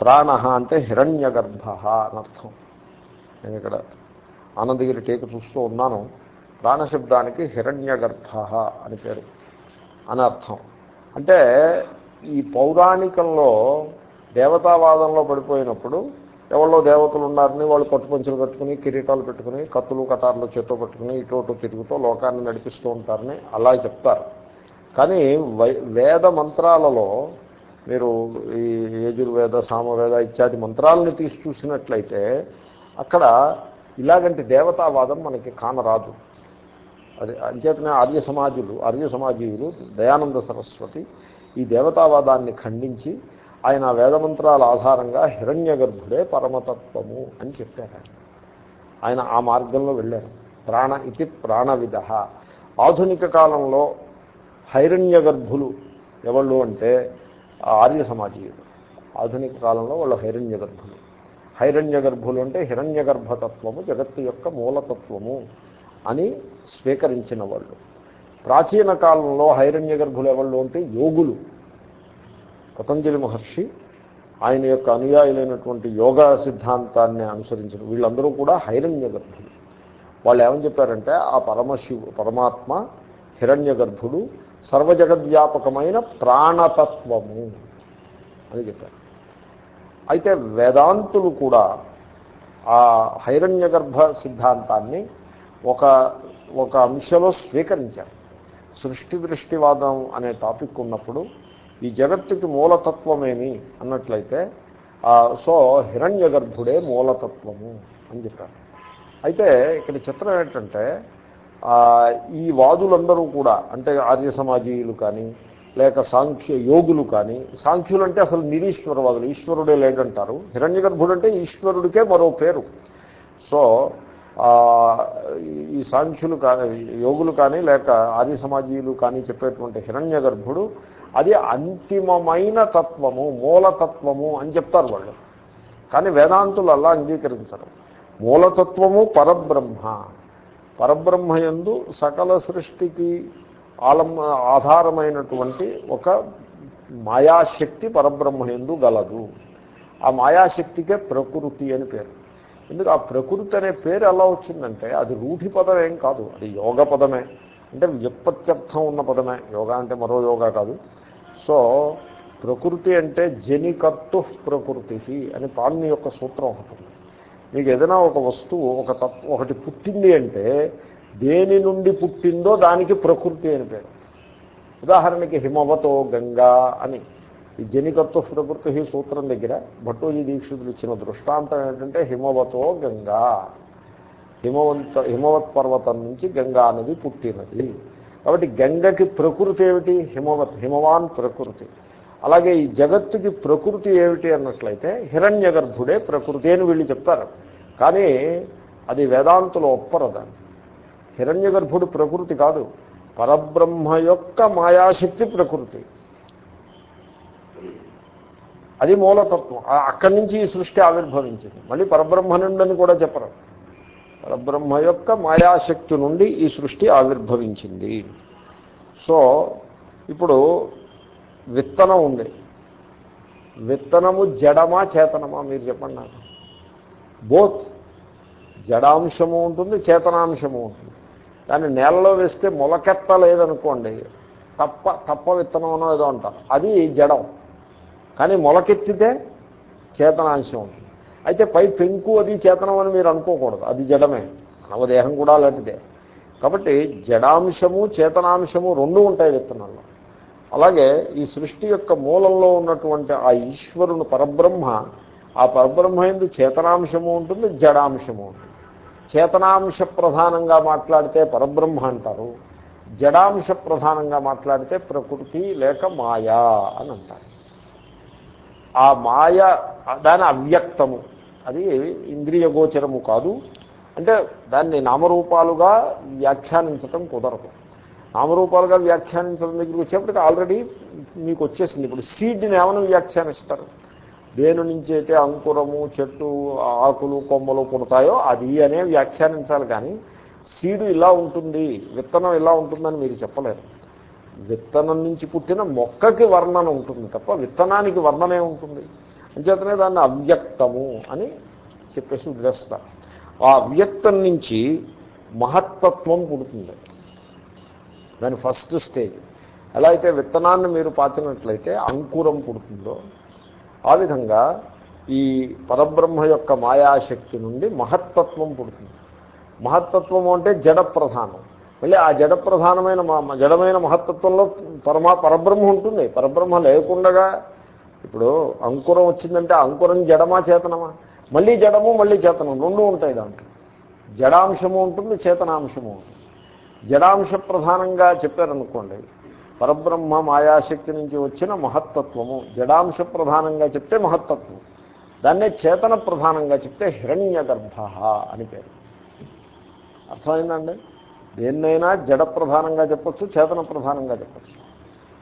ప్రాణ అంటే హిరణ్యగర్భ అనర్థం నేను ఇక్కడ ఆనందగిరి టేక చూస్తూ ఉన్నాను. ప్రాణశబ్దానికి హిరణ్యగర్భ అని పేరు అని అర్థం. అంటే ఈ పౌరాణికంలో దేవతావాదంలో పడిపోయినప్పుడు ఎవరో దేవతలు ఉన్నారని వాళ్ళు పట్టుపంచులు కట్టుకుని కిరీటాలు పెట్టుకుని కత్తులు కటార్లు చేత్తో పట్టుకుని ఇటు తిరుగుతూ లోకాన్ని నడిపిస్తూ ఉంటారని అలా చెప్తారు. కానీ వేద మంత్రాలలో మీరు ఈ యజుర్వేద సామవేద ఇత్యాది మంత్రాలని తీసి చూసినట్లయితే అక్కడ ఇలాగంటి దేవతావాదం మనకి కానరాదు. అది అంచేతనే ఆర్య సమాజులు ఆర్య సమాజీయులు దయానంద సరస్వతి ఈ దేవతావాదాన్ని ఖండించి ఆయన వేదమంత్రాల ఆధారంగా హిరణ్య గర్భుడే పరమతత్వము అని చెప్పారు ఆయన. ఆ మార్గంలో వెళ్ళారు. ప్రాణ ఇది ప్రాణవిధ ఆధునిక కాలంలో హైరణ్య గర్భులు ఎవళ్ళు అంటే ఆర్య సమాజీయులు. ఆధునిక కాలంలో వాళ్ళు హైరణ్య గర్భులు హైరణ్య గర్భులు అంటే హిరణ్య గర్భతత్వము జగత్తు యొక్క మూలతత్వము అని స్వీకరించిన వాళ్ళు. ప్రాచీన కాలంలో హైరణ్య గర్భులు ఎవళ్ళు అంటే యోగులు. పతంజలి మహర్షి ఆయన యొక్క అనుయాయులైనటువంటి యోగా సిద్ధాంతాన్ని అనుసరించిన వీళ్ళందరూ కూడా హైరణ్య గర్భులు వాళ్ళు ఏమని చెప్పారంటే ఆ పరమశివు పరమాత్మ హిరణ్య గర్భుడు సర్వజగద్వ్యాపకమైన ప్రాణతత్వము అని చెప్పారు. అయితే వేదాంతులు కూడా ఆ హైరణ్య గర్భ సిద్ధాంతాన్ని ఒక ఒక అంశలో స్వీకరించారు. సృష్టి దృష్టివాదం అనే టాపిక్ ఉన్నప్పుడు ఈ జగత్తుకి మూలతత్వమేమి అన్నట్లయితే సో హిరణ్య గర్భుడే మూలతత్వము అని చెప్పారు. అయితే ఇక్కడ చిత్రం ఏంటంటే ఈ వాదులందరూ కూడా అంటే ఆర్య సమాజీయులు కానీ లేక సాంఖ్య యోగులు కానీ సాంఖ్యులు అంటే అసలు నిరీశ్వరవాదులు ఈశ్వరుడే లేడంటారు. హిరణ్య గర్భుడు అంటే ఈశ్వరుడికే మరో పేరు. సో ఈ సాంఖ్యులు కానీ యోగులు కానీ లేక ఆది సమాజీయులు కానీ చెప్పేటువంటి హిరణ్య గర్భుడు అది అంతిమమైన తత్వము మూలతత్వము అని చెప్తారు వాళ్ళు. కానీ వేదాంతులు అలా అంగీకరించరు. మూలతత్వము పరబ్రహ్మ. పరబ్రహ్మయందు సకల సృష్టికి ఆలం ఆధారమైనటువంటి ఒక మాయాశక్తి పరబ్రహ్మయందు గలదు. ఆ మాయాశక్తికే ప్రకృతి అని పేరు. ఎందుకు? ఆ ప్రకృతి అనే పేరు ఎలా వచ్చిందంటే అది రూఢి పదం ఏం కాదు అది యోగ పదమే. అంటే వ్యుత్పత్త్యర్థం ఉన్న పదమే. యోగా అంటే మరో యోగా కాదు. సో ప్రకృతి అంటే జనికర్తు ప్రకృతి అని పాణి యొక్క సూత్రం ఒకటి. మీకు ఏదైనా ఒక వస్తువు ఒక తత్వం ఒకటి పుట్టింది అంటే దేని నుండి పుట్టిందో దానికి ప్రకృతి అని పేరు. ఉదాహరణకి హిమవతో గంగా అని. ఈ జనికత్వ ప్రకృతి సూత్రం దగ్గర భట్టోజీ దీక్షితులు ఇచ్చిన దృష్టాంతం ఏంటంటే హిమవతో గంగా. హిమవంత హిమవత్ పర్వతం నుంచి గంగా నది పుట్టినది. కాబట్టి గంగకి ప్రకృతి ఏమిటి? హిమవత్ హిమవాన్ ప్రకృతి. అలాగే ఈ జగత్తుకి ప్రకృతి ఏమిటి అన్నట్లయితే హిరణ్య గర్భుడే ప్రకృతి అని వీళ్ళు చెప్తారు. కానీ అది వేదాంతులు ఒప్పరదాన్ని హిరణ్య గర్భుడు ప్రకృతి కాదు. పరబ్రహ్మ యొక్క మాయాశక్తి ప్రకృతి. అది మూలతత్వం. అక్కడి నుంచి ఈ సృష్టి ఆవిర్భవించింది. మళ్ళీ పరబ్రహ్మ నుండి అని కూడా చెప్పరు. పరబ్రహ్మ యొక్క మాయాశక్తి నుండి ఈ సృష్టి ఆవిర్భవించింది. సో ఇప్పుడు విత్తనం ఉంది. విత్తనము జడమా చేతనమా మీరు చెప్పండి నాకు. బోత్ జడాంశము ఉంటుంది చేతనాంశము ఉంటుంది. దాన్ని నేలలో వేస్తే మొలకెత్త లేదనుకోండి తప్ప తప్ప విత్తనం అనో ఏదో అంటారు. అది జడం. కానీ మొలకెత్తితే చేతనాంశం ఉంటుంది. అయితే పై పెంకు అది చేతనం అని మీరు అనుకోకూడదు. అది జడమే. నవదేహం కూడా అలాంటిదే. కాబట్టి జడాంశము చేతనాంశము రెండు ఉంటాయి విత్తనాల్లో. అలాగే ఈ సృష్టి యొక్క మూలంలో ఉన్నటువంటి ఆ ఈశ్వరుని పరబ్రహ్మ ఆ పరబ్రహ్మ ఎందు చేతనాంశము ఉంటుంది జడాంశము ఉంటుంది. చేతనాంశ ప్రధానంగా మాట్లాడితే పరబ్రహ్మ అంటారు జడాంశ ప్రధానంగా మాట్లాడితే ప్రకృతి లేక మాయా అని అంటారు. ఆ మాయ దాని అవ్యక్తము అది ఇంద్రియ గోచరము కాదు అంటే దాన్ని నామరూపాలుగా వ్యాఖ్యానించటం కుదరదు. నామరూపాలుగా వ్యాఖ్యానించడం దగ్గరికి వచ్చేప్పటికి ఆల్రెడీ మీకు వచ్చేసింది. ఇప్పుడు సీడ్ని ఏమైనా వ్యాఖ్యానిస్తారు? దేని నుంచి అయితే అంకురము చెట్టు ఆకులు కొమ్మలు పుడతాయో అది అనే వ్యాఖ్యానించాలి కానీ సీడు ఇలా ఉంటుంది విత్తనం ఇలా ఉంటుందని మీరు చెప్పలేరు. విత్తనం నుంచి పుట్టిన మొక్కకి వర్ణన ఉంటుంది తప్ప విత్తనానికి వర్ణనే ఉంటుంది. అంచేతనే దాన్ని అవ్యక్తము అని చెప్పేసి వదిలేస్తారు ఆ అవ్యక్తం నుంచి మహత్తత్వం పుడుతుంది. దాని ఫస్ట్ స్టేజ్. ఎలా అయితే విత్తనాన్ని మీరు పాతినట్లయితే అంకురం పుడుతుందో ఆ విధంగా ఈ పరబ్రహ్మ యొక్క మాయాశక్తి నుండి మహత్తత్వం పుడుతుంది. మహత్తత్వం అంటే జడ ప్రధానం మళ్ళీ ఆ జడ ప్రధానమైన మ- జడమైన మహత్తత్వంలో పరమా పరబ్రహ్మ ఉంటుంది. పరబ్రహ్మ లేకుండగా ఇప్పుడు అంకురం వచ్చిందంటే అంకురం జడమా చేతనమా? మళ్ళీ జడము మళ్ళీ చేతనం. రెండు ఉంటాయి దాంట్లో. జడాంశము ఉంటుంది చేతనాంశము ఉంటుంది. జడాంశ ప్రధానంగా చెప్పారనుకోండి పరబ్రహ్మ మాయాశక్తి నుంచి వచ్చిన మహత్తత్వము. జడాంశ ప్రధానంగా చెప్తే మహత్తత్వం. దాన్నే చేతన ప్రధానంగా చెప్తే హిరణ్య గర్భ అని పేరు. అర్థమైందండి? దేన్నైనా జడ ప్రధానంగా చెప్పొచ్చు చేతన ప్రధానంగా చెప్పొచ్చు.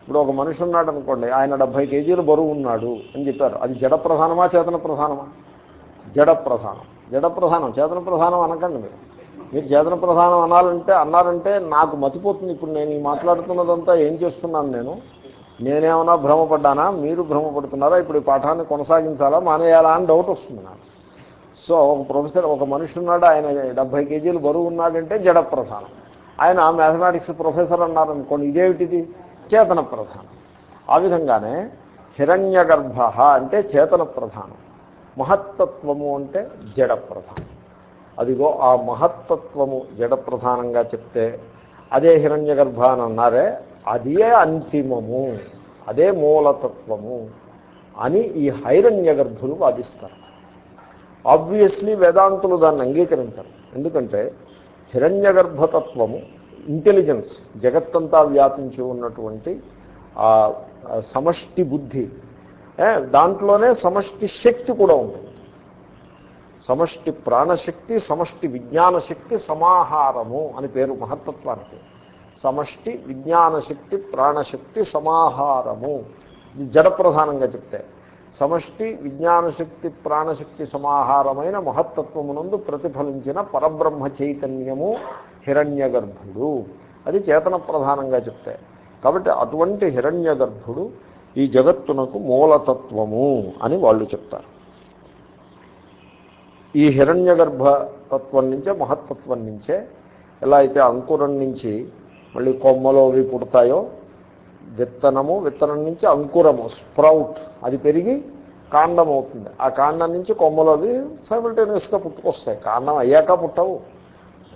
ఇప్పుడు ఒక మనిషి ఉన్నాడు అనుకోండి ఆయన డెబ్భై కేజీలు బరువు ఉన్నాడు అని చెప్పారు. అది జడ ప్రధానమా చేతన ప్రధానమా జడ ప్రధానం జడ ప్రధానం చేతన ప్రధానం అనకండి మీరు. మీరు చేతన ప్రధానం అనాలంటే అన్నారంటే నాకు మతిపోతుంది. ఇప్పుడు నేను ఈ మాట్లాడుతున్నదంతా ఏం చేస్తున్నాను నేను? నేనేమన్నా భ్రమపడ్డానా? మీరు భ్రమపడుతున్నారా? ఇప్పుడు ఈ పాఠాన్ని కొనసాగించాలా? మానేయాలా అని డౌట్ వస్తుంది నాకు. సో ఒక ప్రొఫెసర్ ఒక మనిషి ఉన్నాడు. ఆయన డెబ్బై కేజీలు బరువు ఉన్నాడంటే జడ ప్రధానం. ఆయన మ్యాథమెటిక్స్ ప్రొఫెసర్ అన్నారనుకోండి ఇదేమిటిది? చేతన ప్రధానం. ఆ విధంగానే హిరణ్య గర్భ అంటే చేతన ప్రధానం. మహత్తత్వము అంటే జడ ప్రధానం. అదిగో ఆ మహత్తత్వము జడ ప్రధానంగా చెప్తే అదే హిరణ్య గర్భ అని అన్నారే అదే అంతిమము అదే మూలతత్వము అని ఈ హైరణ్య గర్భులు వాదిస్తారు. ఆబ్వియస్లీ వేదాంతులు దాన్ని అంగీకరించరు. ఎందుకంటే హిరణ్య గర్భతత్వము ఇంటెలిజెన్స్ జగత్తంతా వ్యాపించి ఉన్నటువంటి ఆ సమష్టి బుద్ధి దాంట్లోనే సమష్టి శక్తి కూడా ఉంటుంది. సమష్టి ప్రాణశక్తి సమష్టి విజ్ఞాన శక్తి సమాహారము అని పేరు మహత్తత్వానికి. సమష్టి విజ్ఞాన శక్తి ప్రాణశక్తి సమాహారము. ఇది జడ ప్రధానంగా చెప్తే. సమష్టి విజ్ఞాన శక్తి ప్రాణశక్తి సమాహారమైన మహత్తత్వమునందు ప్రతిఫలించిన పరబ్రహ్మ చైతన్యము హిరణ్య గర్భుడు అది చేతన ప్రధానంగా చెప్తే. కాబట్టి అటువంటి హిరణ్య గర్భుడు ఈ జగత్తునకు మూలతత్వము అని వాళ్ళు చెప్తారు. ఈ హిరణ్య తత్వం నుంచే మహత్తత్వం నుంచే ఎలా అయితే అంకురం నుంచి మళ్ళీ కొమ్మలు అవి పుడతాయో విత్తనము విత్తనం నుంచి అంకురము స్ప్రౌట్ అది పెరిగి కాండం అవుతుంది. ఆ కాండం నుంచి కొమ్మలు అవి సైమిల్టేనియస్గా పుట్టుకొస్తాయి. కాండం అయ్యాక పుట్టవు.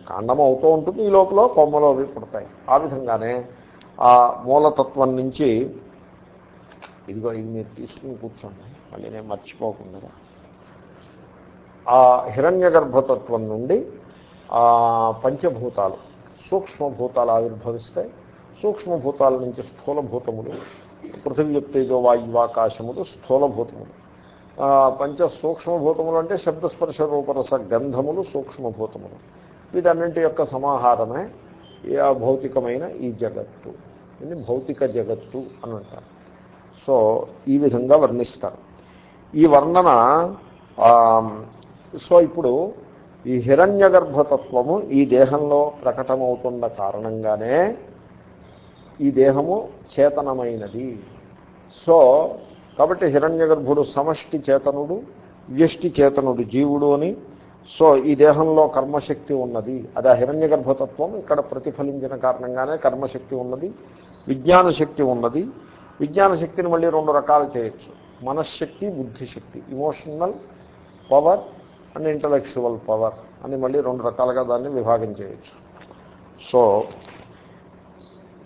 కాండం అవుతూ ఉంటుంది ఈ లోపల కొమ్మలు అవి పుడతాయి. ఆ విధంగానే ఆ మూలతత్వం నుంచి ఇదిగో ఇది మీరు తీసుకుని కూర్చోండి. మళ్ళీ నేను మర్చిపోకుండా ఆ హిరణ్య గర్భతత్వం నుండి ఆ పంచభూతాలు సూక్ష్మభూతాలు ఆవిర్భవిస్తాయి. సూక్ష్మభూతాల నుంచి స్థూలభూతములు పృథివీ తేజో వాయువాకాశములు స్థూలభూతములు. పంచ సూక్ష్మభూతములు అంటే శబ్దస్పర్శ రూపరస గంధములు సూక్ష్మభూతములు. వీటన్నింటి యొక్క సమాహారమే ఆ భౌతికమైన ఈ జగత్తు. ఇది భౌతిక జగత్తు అని అంటారు. సో ఈ విధంగా వర్ణిస్తారు. ఈ వర్ణన సో ఇప్పుడు ఈ హిరణ్య గర్భతత్వము ఈ దేహంలో ప్రకటమవుతున్న కారణంగానే ఈ దేహము చేతనమైనది. సో కాబట్టి హిరణ్య గర్భుడు సమష్టి చేతనుడు వ్యష్టి చేతనుడు జీవుడు అని. సో ఈ దేహంలో కర్మశక్తి ఉన్నది. అది ఆ హిరణ్య గర్భతత్వం ఇక్కడ ప్రతిఫలించిన కారణంగానే కర్మశక్తి ఉన్నది విజ్ఞాన శక్తి ఉన్నది. విజ్ఞాన శక్తిని మళ్ళీ రెండు రకాలు చేయొచ్చు. మనశ్శక్తి బుద్ధిశక్తి. Emotional power and intellectual power అని మళ్ళీ రెండు రకాలుగా దాన్ని విభాగం చేయొచ్చు. సో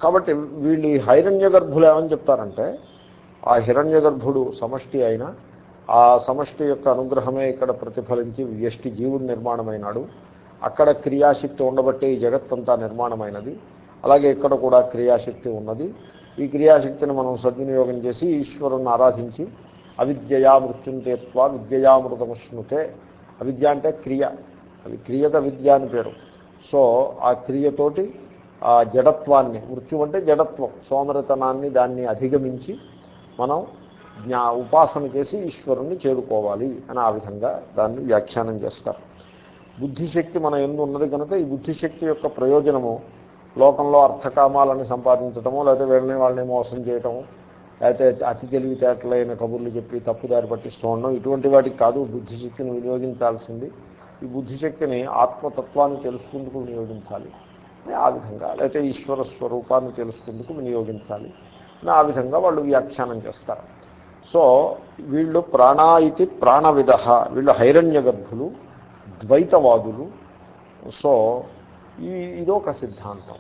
కాబట్టి వీళ్ళు ఈ హైరణ్య గర్భులు ఏమని చెప్తారంటే ఆ హిరణ్య గర్భుడు సమష్టి అయిన ఆ సమష్టి యొక్క అనుగ్రహమే ఇక్కడ ప్రతిఫలించి వ్యష్టి జీవుడు నిర్మాణమైనాడు. అక్కడ క్రియాశక్తి ఉండబట్టే ఈ జగత్తంతా నిర్మాణమైనది. అలాగే ఇక్కడ కూడా క్రియాశక్తి ఉన్నది. ఈ క్రియాశక్తిని మనం సద్వినియోగం చేసి ఈశ్వరుని ఆరాధించి అవిద్యయా మృత్యుంతేత్వ విద్యయామృతముష్ణుతే అవిద్య అంటే క్రియ. అది క్రియక విద్య అని పేరు. సో ఆ క్రియతోటి ఆ జడత్వాన్ని మృత్యు అంటే జడత్వం సోమరతనాన్ని దాన్ని అధిగమించి మనం జ్ఞా ఉపాసన చేసి ఈశ్వరుణ్ణి చేరుకోవాలి అని ఆ విధంగా దాన్ని వ్యాఖ్యానం చేస్తారు. బుద్ధిశక్తి మన ఎందు ఉన్నది కనుక ఈ బుద్ధిశక్తి యొక్క ప్రయోజనము లోకంలో అర్థకామాలని సంపాదించడము లేకపోతే వీళ్ళని వాళ్ళని మోసం చేయటము లేకపోతే అతి తెలివితేటలైన కబుర్లు చెప్పి తప్పుదారి పట్టిస్తూ ఉండడం ఇటువంటి వాటికి కాదు. బుద్ధిశక్తిని వినియోగించాల్సింది. ఈ బుద్ధిశక్తిని ఆత్మతత్వాన్ని తెలుసుకుందుకు వినియోగించాలి. ఆ విధంగా లేకపోతే ఈశ్వర స్వరూపాన్ని తెలుసుకుందుకు వినియోగించాలి. ఆ విధంగా వాళ్ళు వ్యాఖ్యానం చేస్తారు. సో వీళ్ళు ప్రాణా ఇది ప్రాణవిధ వీళ్ళు హైరణ్య గర్భులు ద్వైతవాదులు. సో ఈ ఇదొక సిద్ధాంతం.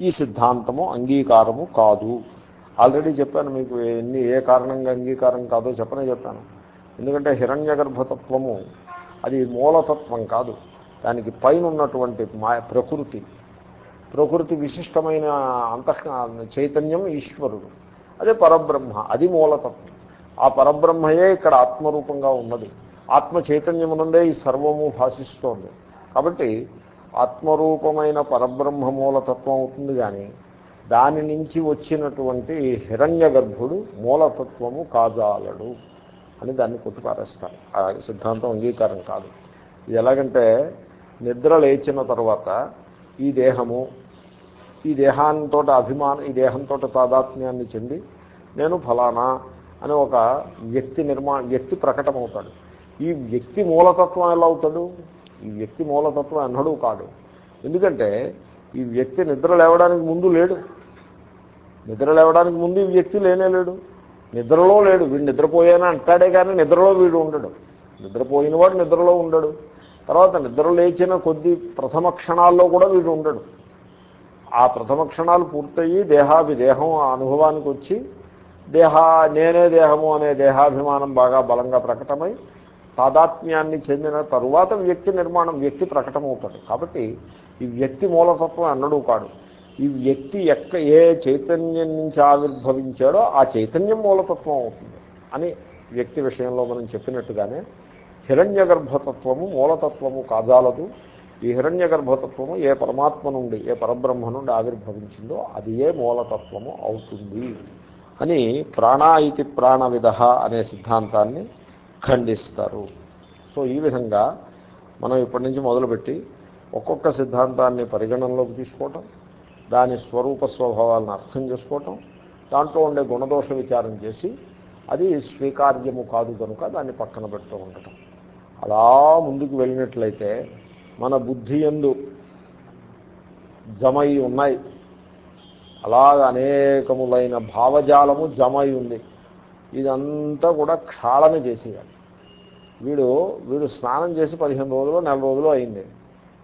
ఈ సిద్ధాంతము అంగీకారము కాదు. ఆల్రెడీ చెప్పాను మీకు ఎన్ని ఏ కారణంగా అంగీకారం కాదో చెప్పనే చెప్పాను. ఎందుకంటే హిరణ్య గర్భతత్వము అది మూలతత్వం కాదు. దానికి పైన ఉన్నటువంటి మా ప్రకృతి. ప్రకృతి విశిష్టమైన అంత చైతన్యం ఈశ్వరుడు. అదే పరబ్రహ్మ అది మూలతత్వం. ఆ పరబ్రహ్మయే ఇక్కడ ఆత్మరూపంగా ఉన్నది. ఆత్మ చైతన్యమునందే ఈ సర్వము భాషిస్తోంది. కాబట్టి ఆత్మరూపమైన పరబ్రహ్మ మూలతత్వం అవుతుంది కానీ దాని నుంచి వచ్చినటువంటి హిరణ్య గర్భుడు మూలతత్వము కాజాలడు అని దాన్ని కొట్టిపారేస్తారు. ఆ సిద్ధాంతం అంగీకారం కాదు. ఇది ఎలాగంటే నిద్ర లేచిన తర్వాత ఈ దేహము ఈ దేహాంతో అభిమానం ఈ దేహంతో తాదాత్మ్యాన్ని చెంది నేను ఫలానా అని ఒక వ్యక్తి నిర్మాణ వ్యక్తి ప్రకటమవుతాడు. ఈ వ్యక్తి మూలతత్వం ఎలా అవుతాడు? ఈ వ్యక్తి మూలతత్వం ఎన్నడూ కాదు. ఎందుకంటే ఈ వ్యక్తి నిద్ర లేవడానికి ముందు లేడు. నిద్ర లేవడానికి ముందు ఈ వ్యక్తి లేనే లేడు. నిద్రలో లేడు. వీడు నిద్రపోయానా అంటాడే కానీ నిద్రలో వీడు ఉండడు. నిద్రపోయిన వాడు నిద్రలో ఉండడు. తర్వాత నిద్ర లేచిన కొద్ది ప్రథమ క్షణాల్లో కూడా వీడు ఉండడు. ఆ ప్రథమ క్షణాలు పూర్తయ్యి దేహాభిదేహం ఆ అనుభవానికి వచ్చి దేహ నేనే దేహము అనే దేహాభిమానం బాగా బలంగా ప్రకటమై తాదాత్మ్యాన్ని చెందిన తరువాత వ్యక్తి నిర్మాణం వ్యక్తి ప్రకటమవుతాడు. కాబట్టి ఈ వ్యక్తి మూలతత్వం అన్నడూ కాడు ఈ వ్యక్తి ఎక్క ఏ చైతన్యం నుంచి ఆవిర్భవించాడో ఆ చైతన్యం మూలతత్వం అవుతుంది అని వ్యక్తి విషయంలో మనం చెప్పినట్టుగానే హిరణ్య గర్భతత్వము మూలతత్వము కాజాలదు. ఈ హిరణ్య గర్భతత్వము ఏ పరమాత్మ నుండి ఏ పరబ్రహ్మ నుండి ఆవిర్భవించిందో అది ఏ మూలతత్వము అవుతుంది అని ప్రాణా ఇది ప్రాణవిధ అనే సిద్ధాంతాన్ని ఖండిస్తారు. సో ఈ విధంగా మనం ఇప్పటి నుంచి మొదలుపెట్టి ఒక్కొక్క సిద్ధాంతాన్ని పరిగణనలోకి తీసుకోవటం దాని స్వరూప స్వభావాలను అర్థం చేసుకోవటం దాంట్లో ఉండే గుణదోష విచారం చేసి అది స్వీకార్యము కాదు కనుక దాన్ని పక్కన పెడుతూ ఉండటం. అలా ముందుకు వెళ్ళినట్లయితే మన బుద్ధి ఎందు జమై ఉన్నాయి. అలాగ అనేకములైన భావజాలము జమై ఉంది. ఇదంతా కూడా క్షాళన చేసేయాలి. వీడు వీడు స్నానం చేసి పదిహేను రోజులు నెల రోజులు అయింది.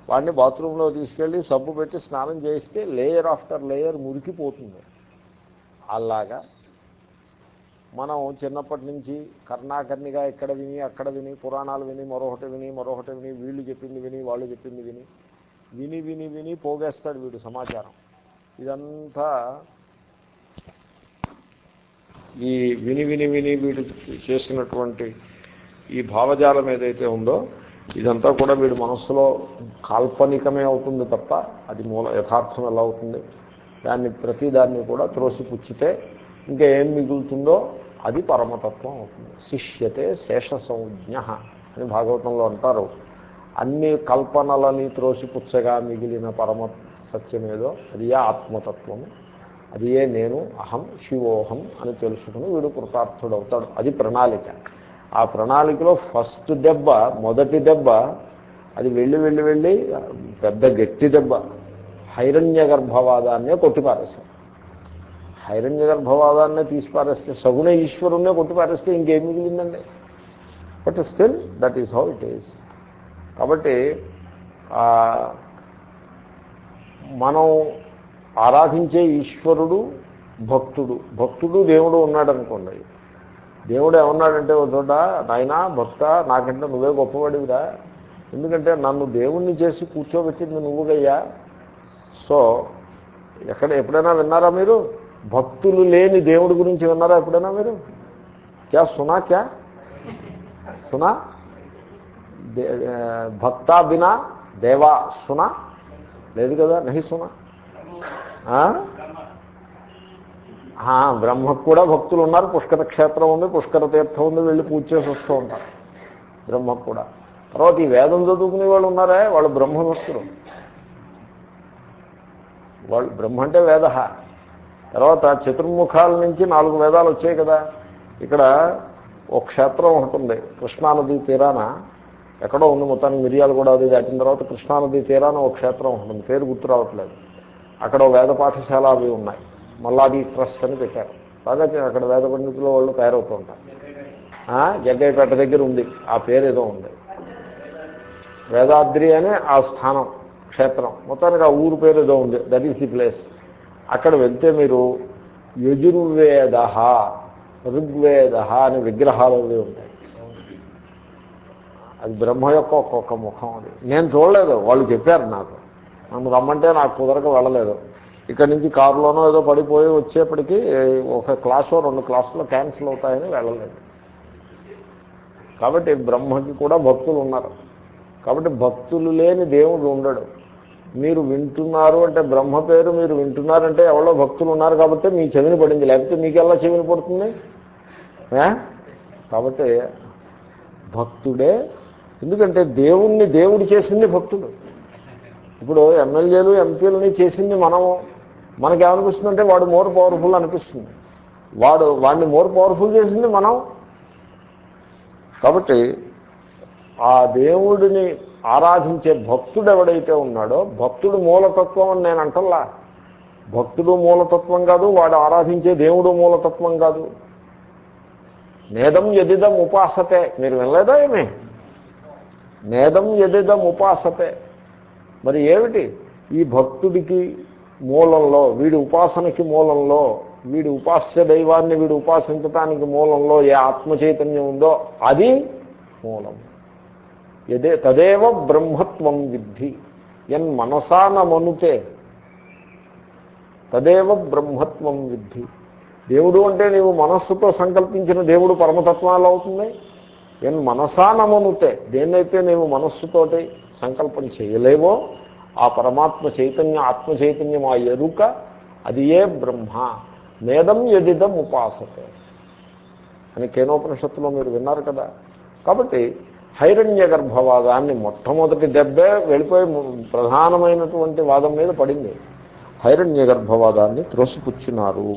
వాడిని బాత్రూంలో తీసుకెళ్ళి సబ్బు పెట్టి స్నానం చేస్తే లేయర్ ఆఫ్టర్ లేయర్ మురికిపోతుంది. అలాగా మనం చిన్నప్పటి నుంచి కర్ణాకర్ణిగా ఇక్కడ విని అక్కడ విని పురాణాలు విని మరొకటి విని మరొకటి విని వీళ్ళు చెప్పింది విని వాళ్ళు చెప్పింది విని విని విని విని పోగేస్తాడు వీడు సమాచారం. ఇదంతా ఈ విని విని విని వీడు చేసినటువంటి ఈ భావజాలం ఏదైతే ఉందో ఇదంతా కూడా వీడు మనస్సులో కాల్పనికమే అవుతుంది తప్ప అది మూల యథార్థం ఎలా అవుతుంది? దాన్ని ప్రతిదాన్ని కూడా త్రోసిపుచ్చితే ఇంకా ఏం మిగులుతుందో అది పరమతత్వం అవుతుంది. శిష్యతే శేష సంజ్ఞ అని భాగవతంలో అంటారు. అన్ని కల్పనలని త్రోసిపుచ్చగా మిగిలిన పరమ సత్యమేదో అది ఏ ఆత్మతత్వము అది ఏ నేను అహం శివోహం అని తెలుసుకుని వీడు కృతార్థుడవుతాడు. అది ప్రణాళిక. ఆ ప్రణాళికలో ఫస్ట్ దెబ్బ మొదటి దెబ్బ అది వెళ్ళి వెళ్ళి వెళ్ళి పెద్ద గట్టి దెబ్బ. హైరణ్య గర్భవాదాన్నే కొట్టిపారేస్తాం హైరణ్య గర్భవాదాన్నే తీసిపారేస్తే సగుణ ఈశ్వరుణ్ణే కొట్టిపారేస్తే ఇంకేం మిగిలిందండి? But still that is how it is కాబట్టి మనం ఆరాధించే ఈశ్వరుడు భక్తుడు. భక్తుడు దేవుడు ఉన్నాడు అనుకోండి దేవుడు ఏమన్నాడంటే ఒక చోట నాయనా భక్త నాకంటే నువ్వే గొప్పవాడివిరా. ఎందుకంటే నన్ను దేవుణ్ణి చేసి కూర్చోబెట్టింది నువ్వుగయ్యా. సో ఎక్కడ ఎప్పుడైనా విన్నారా మీరు? భక్తులు లేని దేవుడి గురించి విన్నారా ఎప్పుడైనా మీరు? క్యా సునా క్యా? సునా? భక్తా బినా దేవా సునా? లేదు కదా నహి సునా? బ్రహ్మకు కూడా భక్తులు ఉన్నారు పుష్కర క్షేత్రం ఉంది పుష్కర తీర్థం ఉంది వెళ్ళి పూజ చేసి వస్తూ ఉంటారు. బ్రహ్మకు కూడా. తర్వాత ఈ వేదం చదువుకునే వాళ్ళు ఉన్నారే? వాళ్ళు బ్రహ్మభక్తులు. వాళ్ళు బ్రహ్మ అంటే వేద తర్వాత చతుర్ముఖాల నుంచి నాలుగు వేదాలు వచ్చాయి కదా. ఇక్కడ ఒక క్షేత్రం ఒకటి ఉంది కృష్ణానది తీరాన. ఎక్కడో ఉంది మొత్తానికి మిరియాలు కూడా అది దాటిన తర్వాత కృష్ణానది తీరాన ఒక క్షేత్రం ఉంటుంది పేరు గుర్తు రావట్లేదు. అక్కడ వేద పాఠశాల అవి ఉన్నాయి మల్లాది ట్రస్ట్ అని పెట్టారు. బాగా అక్కడ వేద పండితులు వాళ్ళు తయారవుతూ ఉంటారు. జగ్గయ్యపేట దగ్గర ఉంది ఆ పేరు ఏదో ఉంది. వేదాద్రి అనే ఆ స్థానం క్షేత్రం. మొత్తానికి ఆ ఊరు పేరు ఏదో ఉంది. దట్ ఈస్ ది ప్లేస్ అక్కడ వెళ్తే మీరు యజుర్వేద ఋగ్వేద అని విగ్రహాలు అవి ఉంటాయి. అది బ్రహ్మ యొక్క ఒక్కొక్క ముఖం అది. నేను చూడలేదు. వాళ్ళు చెప్పారు నాకు. నన్ను రమ్మంటే నాకు కుదరక వెళ్ళలేదు. ఇక్కడ నుంచి కారులోనో ఏదో పడిపోయి వచ్చేప్పటికీ ఒక క్లాసు రెండు క్లాసులో క్యాన్సిల్ అవుతాయని వెళ్ళలేదు. కాబట్టి బ్రహ్మకి కూడా భక్తులు ఉన్నారు. కాబట్టి భక్తులు లేని దేవుడు ఉండడు. మీరు వింటున్నారు అంటే బ్రహ్మ పేరు మీరు వింటున్నారంటే ఎవరో భక్తులు ఉన్నారు కాబట్టి మీ చెవిని పడింది. లేకపోతే మీకు చెవిని పడుతుంది? కాబట్టి భక్తుడే ఎందుకంటే దేవుణ్ణి దేవుడు చేసింది భక్తుడు. ఇప్పుడు ఎమ్మెల్యేలు ఎంపీలని చేసింది మనము. మనకేమనిపిస్తుందంటే వాడు మోర్ పవర్ఫుల్ అనిపిస్తుంది. వాడు వాడిని మోర్ పవర్ఫుల్ చేసింది మనం. కాబట్టి ఆ దేవుడిని ఆరాధించే భక్తుడు ఎవడైతే ఉన్నాడో భక్తుడు మూలతత్వం అని నేను అంటల్లా. భక్తుడు మూలతత్వం కాదు వాడు ఆరాధించే దేవుడు మూలతత్వం కాదు. నేదం ఎదిదం ఉపాసతే. మీరు వినలేదా ఏమి? నేదం ఎదిదం ఉపాసతే. మరి ఏమిటి? ఈ భక్తుడికి మూలంలో వీడి ఉపాసనకి మూలంలో వీడి ఉపాస్య దైవాన్ని వీడు ఉపాసించటానికి మూలంలో ఏ ఆత్మ చైతన్యం ఉందో అది మూలం. ఎదే తదేవ బ్రహ్మత్వం విద్ధి. ఎన్ మనసాన మనుతే తదేవ బ్రహ్మత్వం విద్ధి. దేవుడు అంటే నీవు మనస్సుతో సంకల్పించిన దేవుడు పరమతత్వాలు అవుతుంది ఎన్ మనసానమనుతే దేన్నైతే నీవు మనస్సుతోటి సంకల్పం చేయలేవో ఆ పరమాత్మ చైతన్య ఆత్మ చైతన్యం ఆ ఎరుక అది ఏ బ్రహ్మ. మేదం ఎదిదం ఉపాసతే. అని కేనోపనిషత్తులో మీరు విన్నారు కదా. కాబట్టి హైరణ్య గర్భవాదాన్ని మొట్టమొదటి దెబ్బే వెళ్ళిపోయి ప్రధానమైనటువంటి వాదం మీద పడింది. హైరణ్య గర్భవాదాన్ని త్రోసిపుచ్చినారు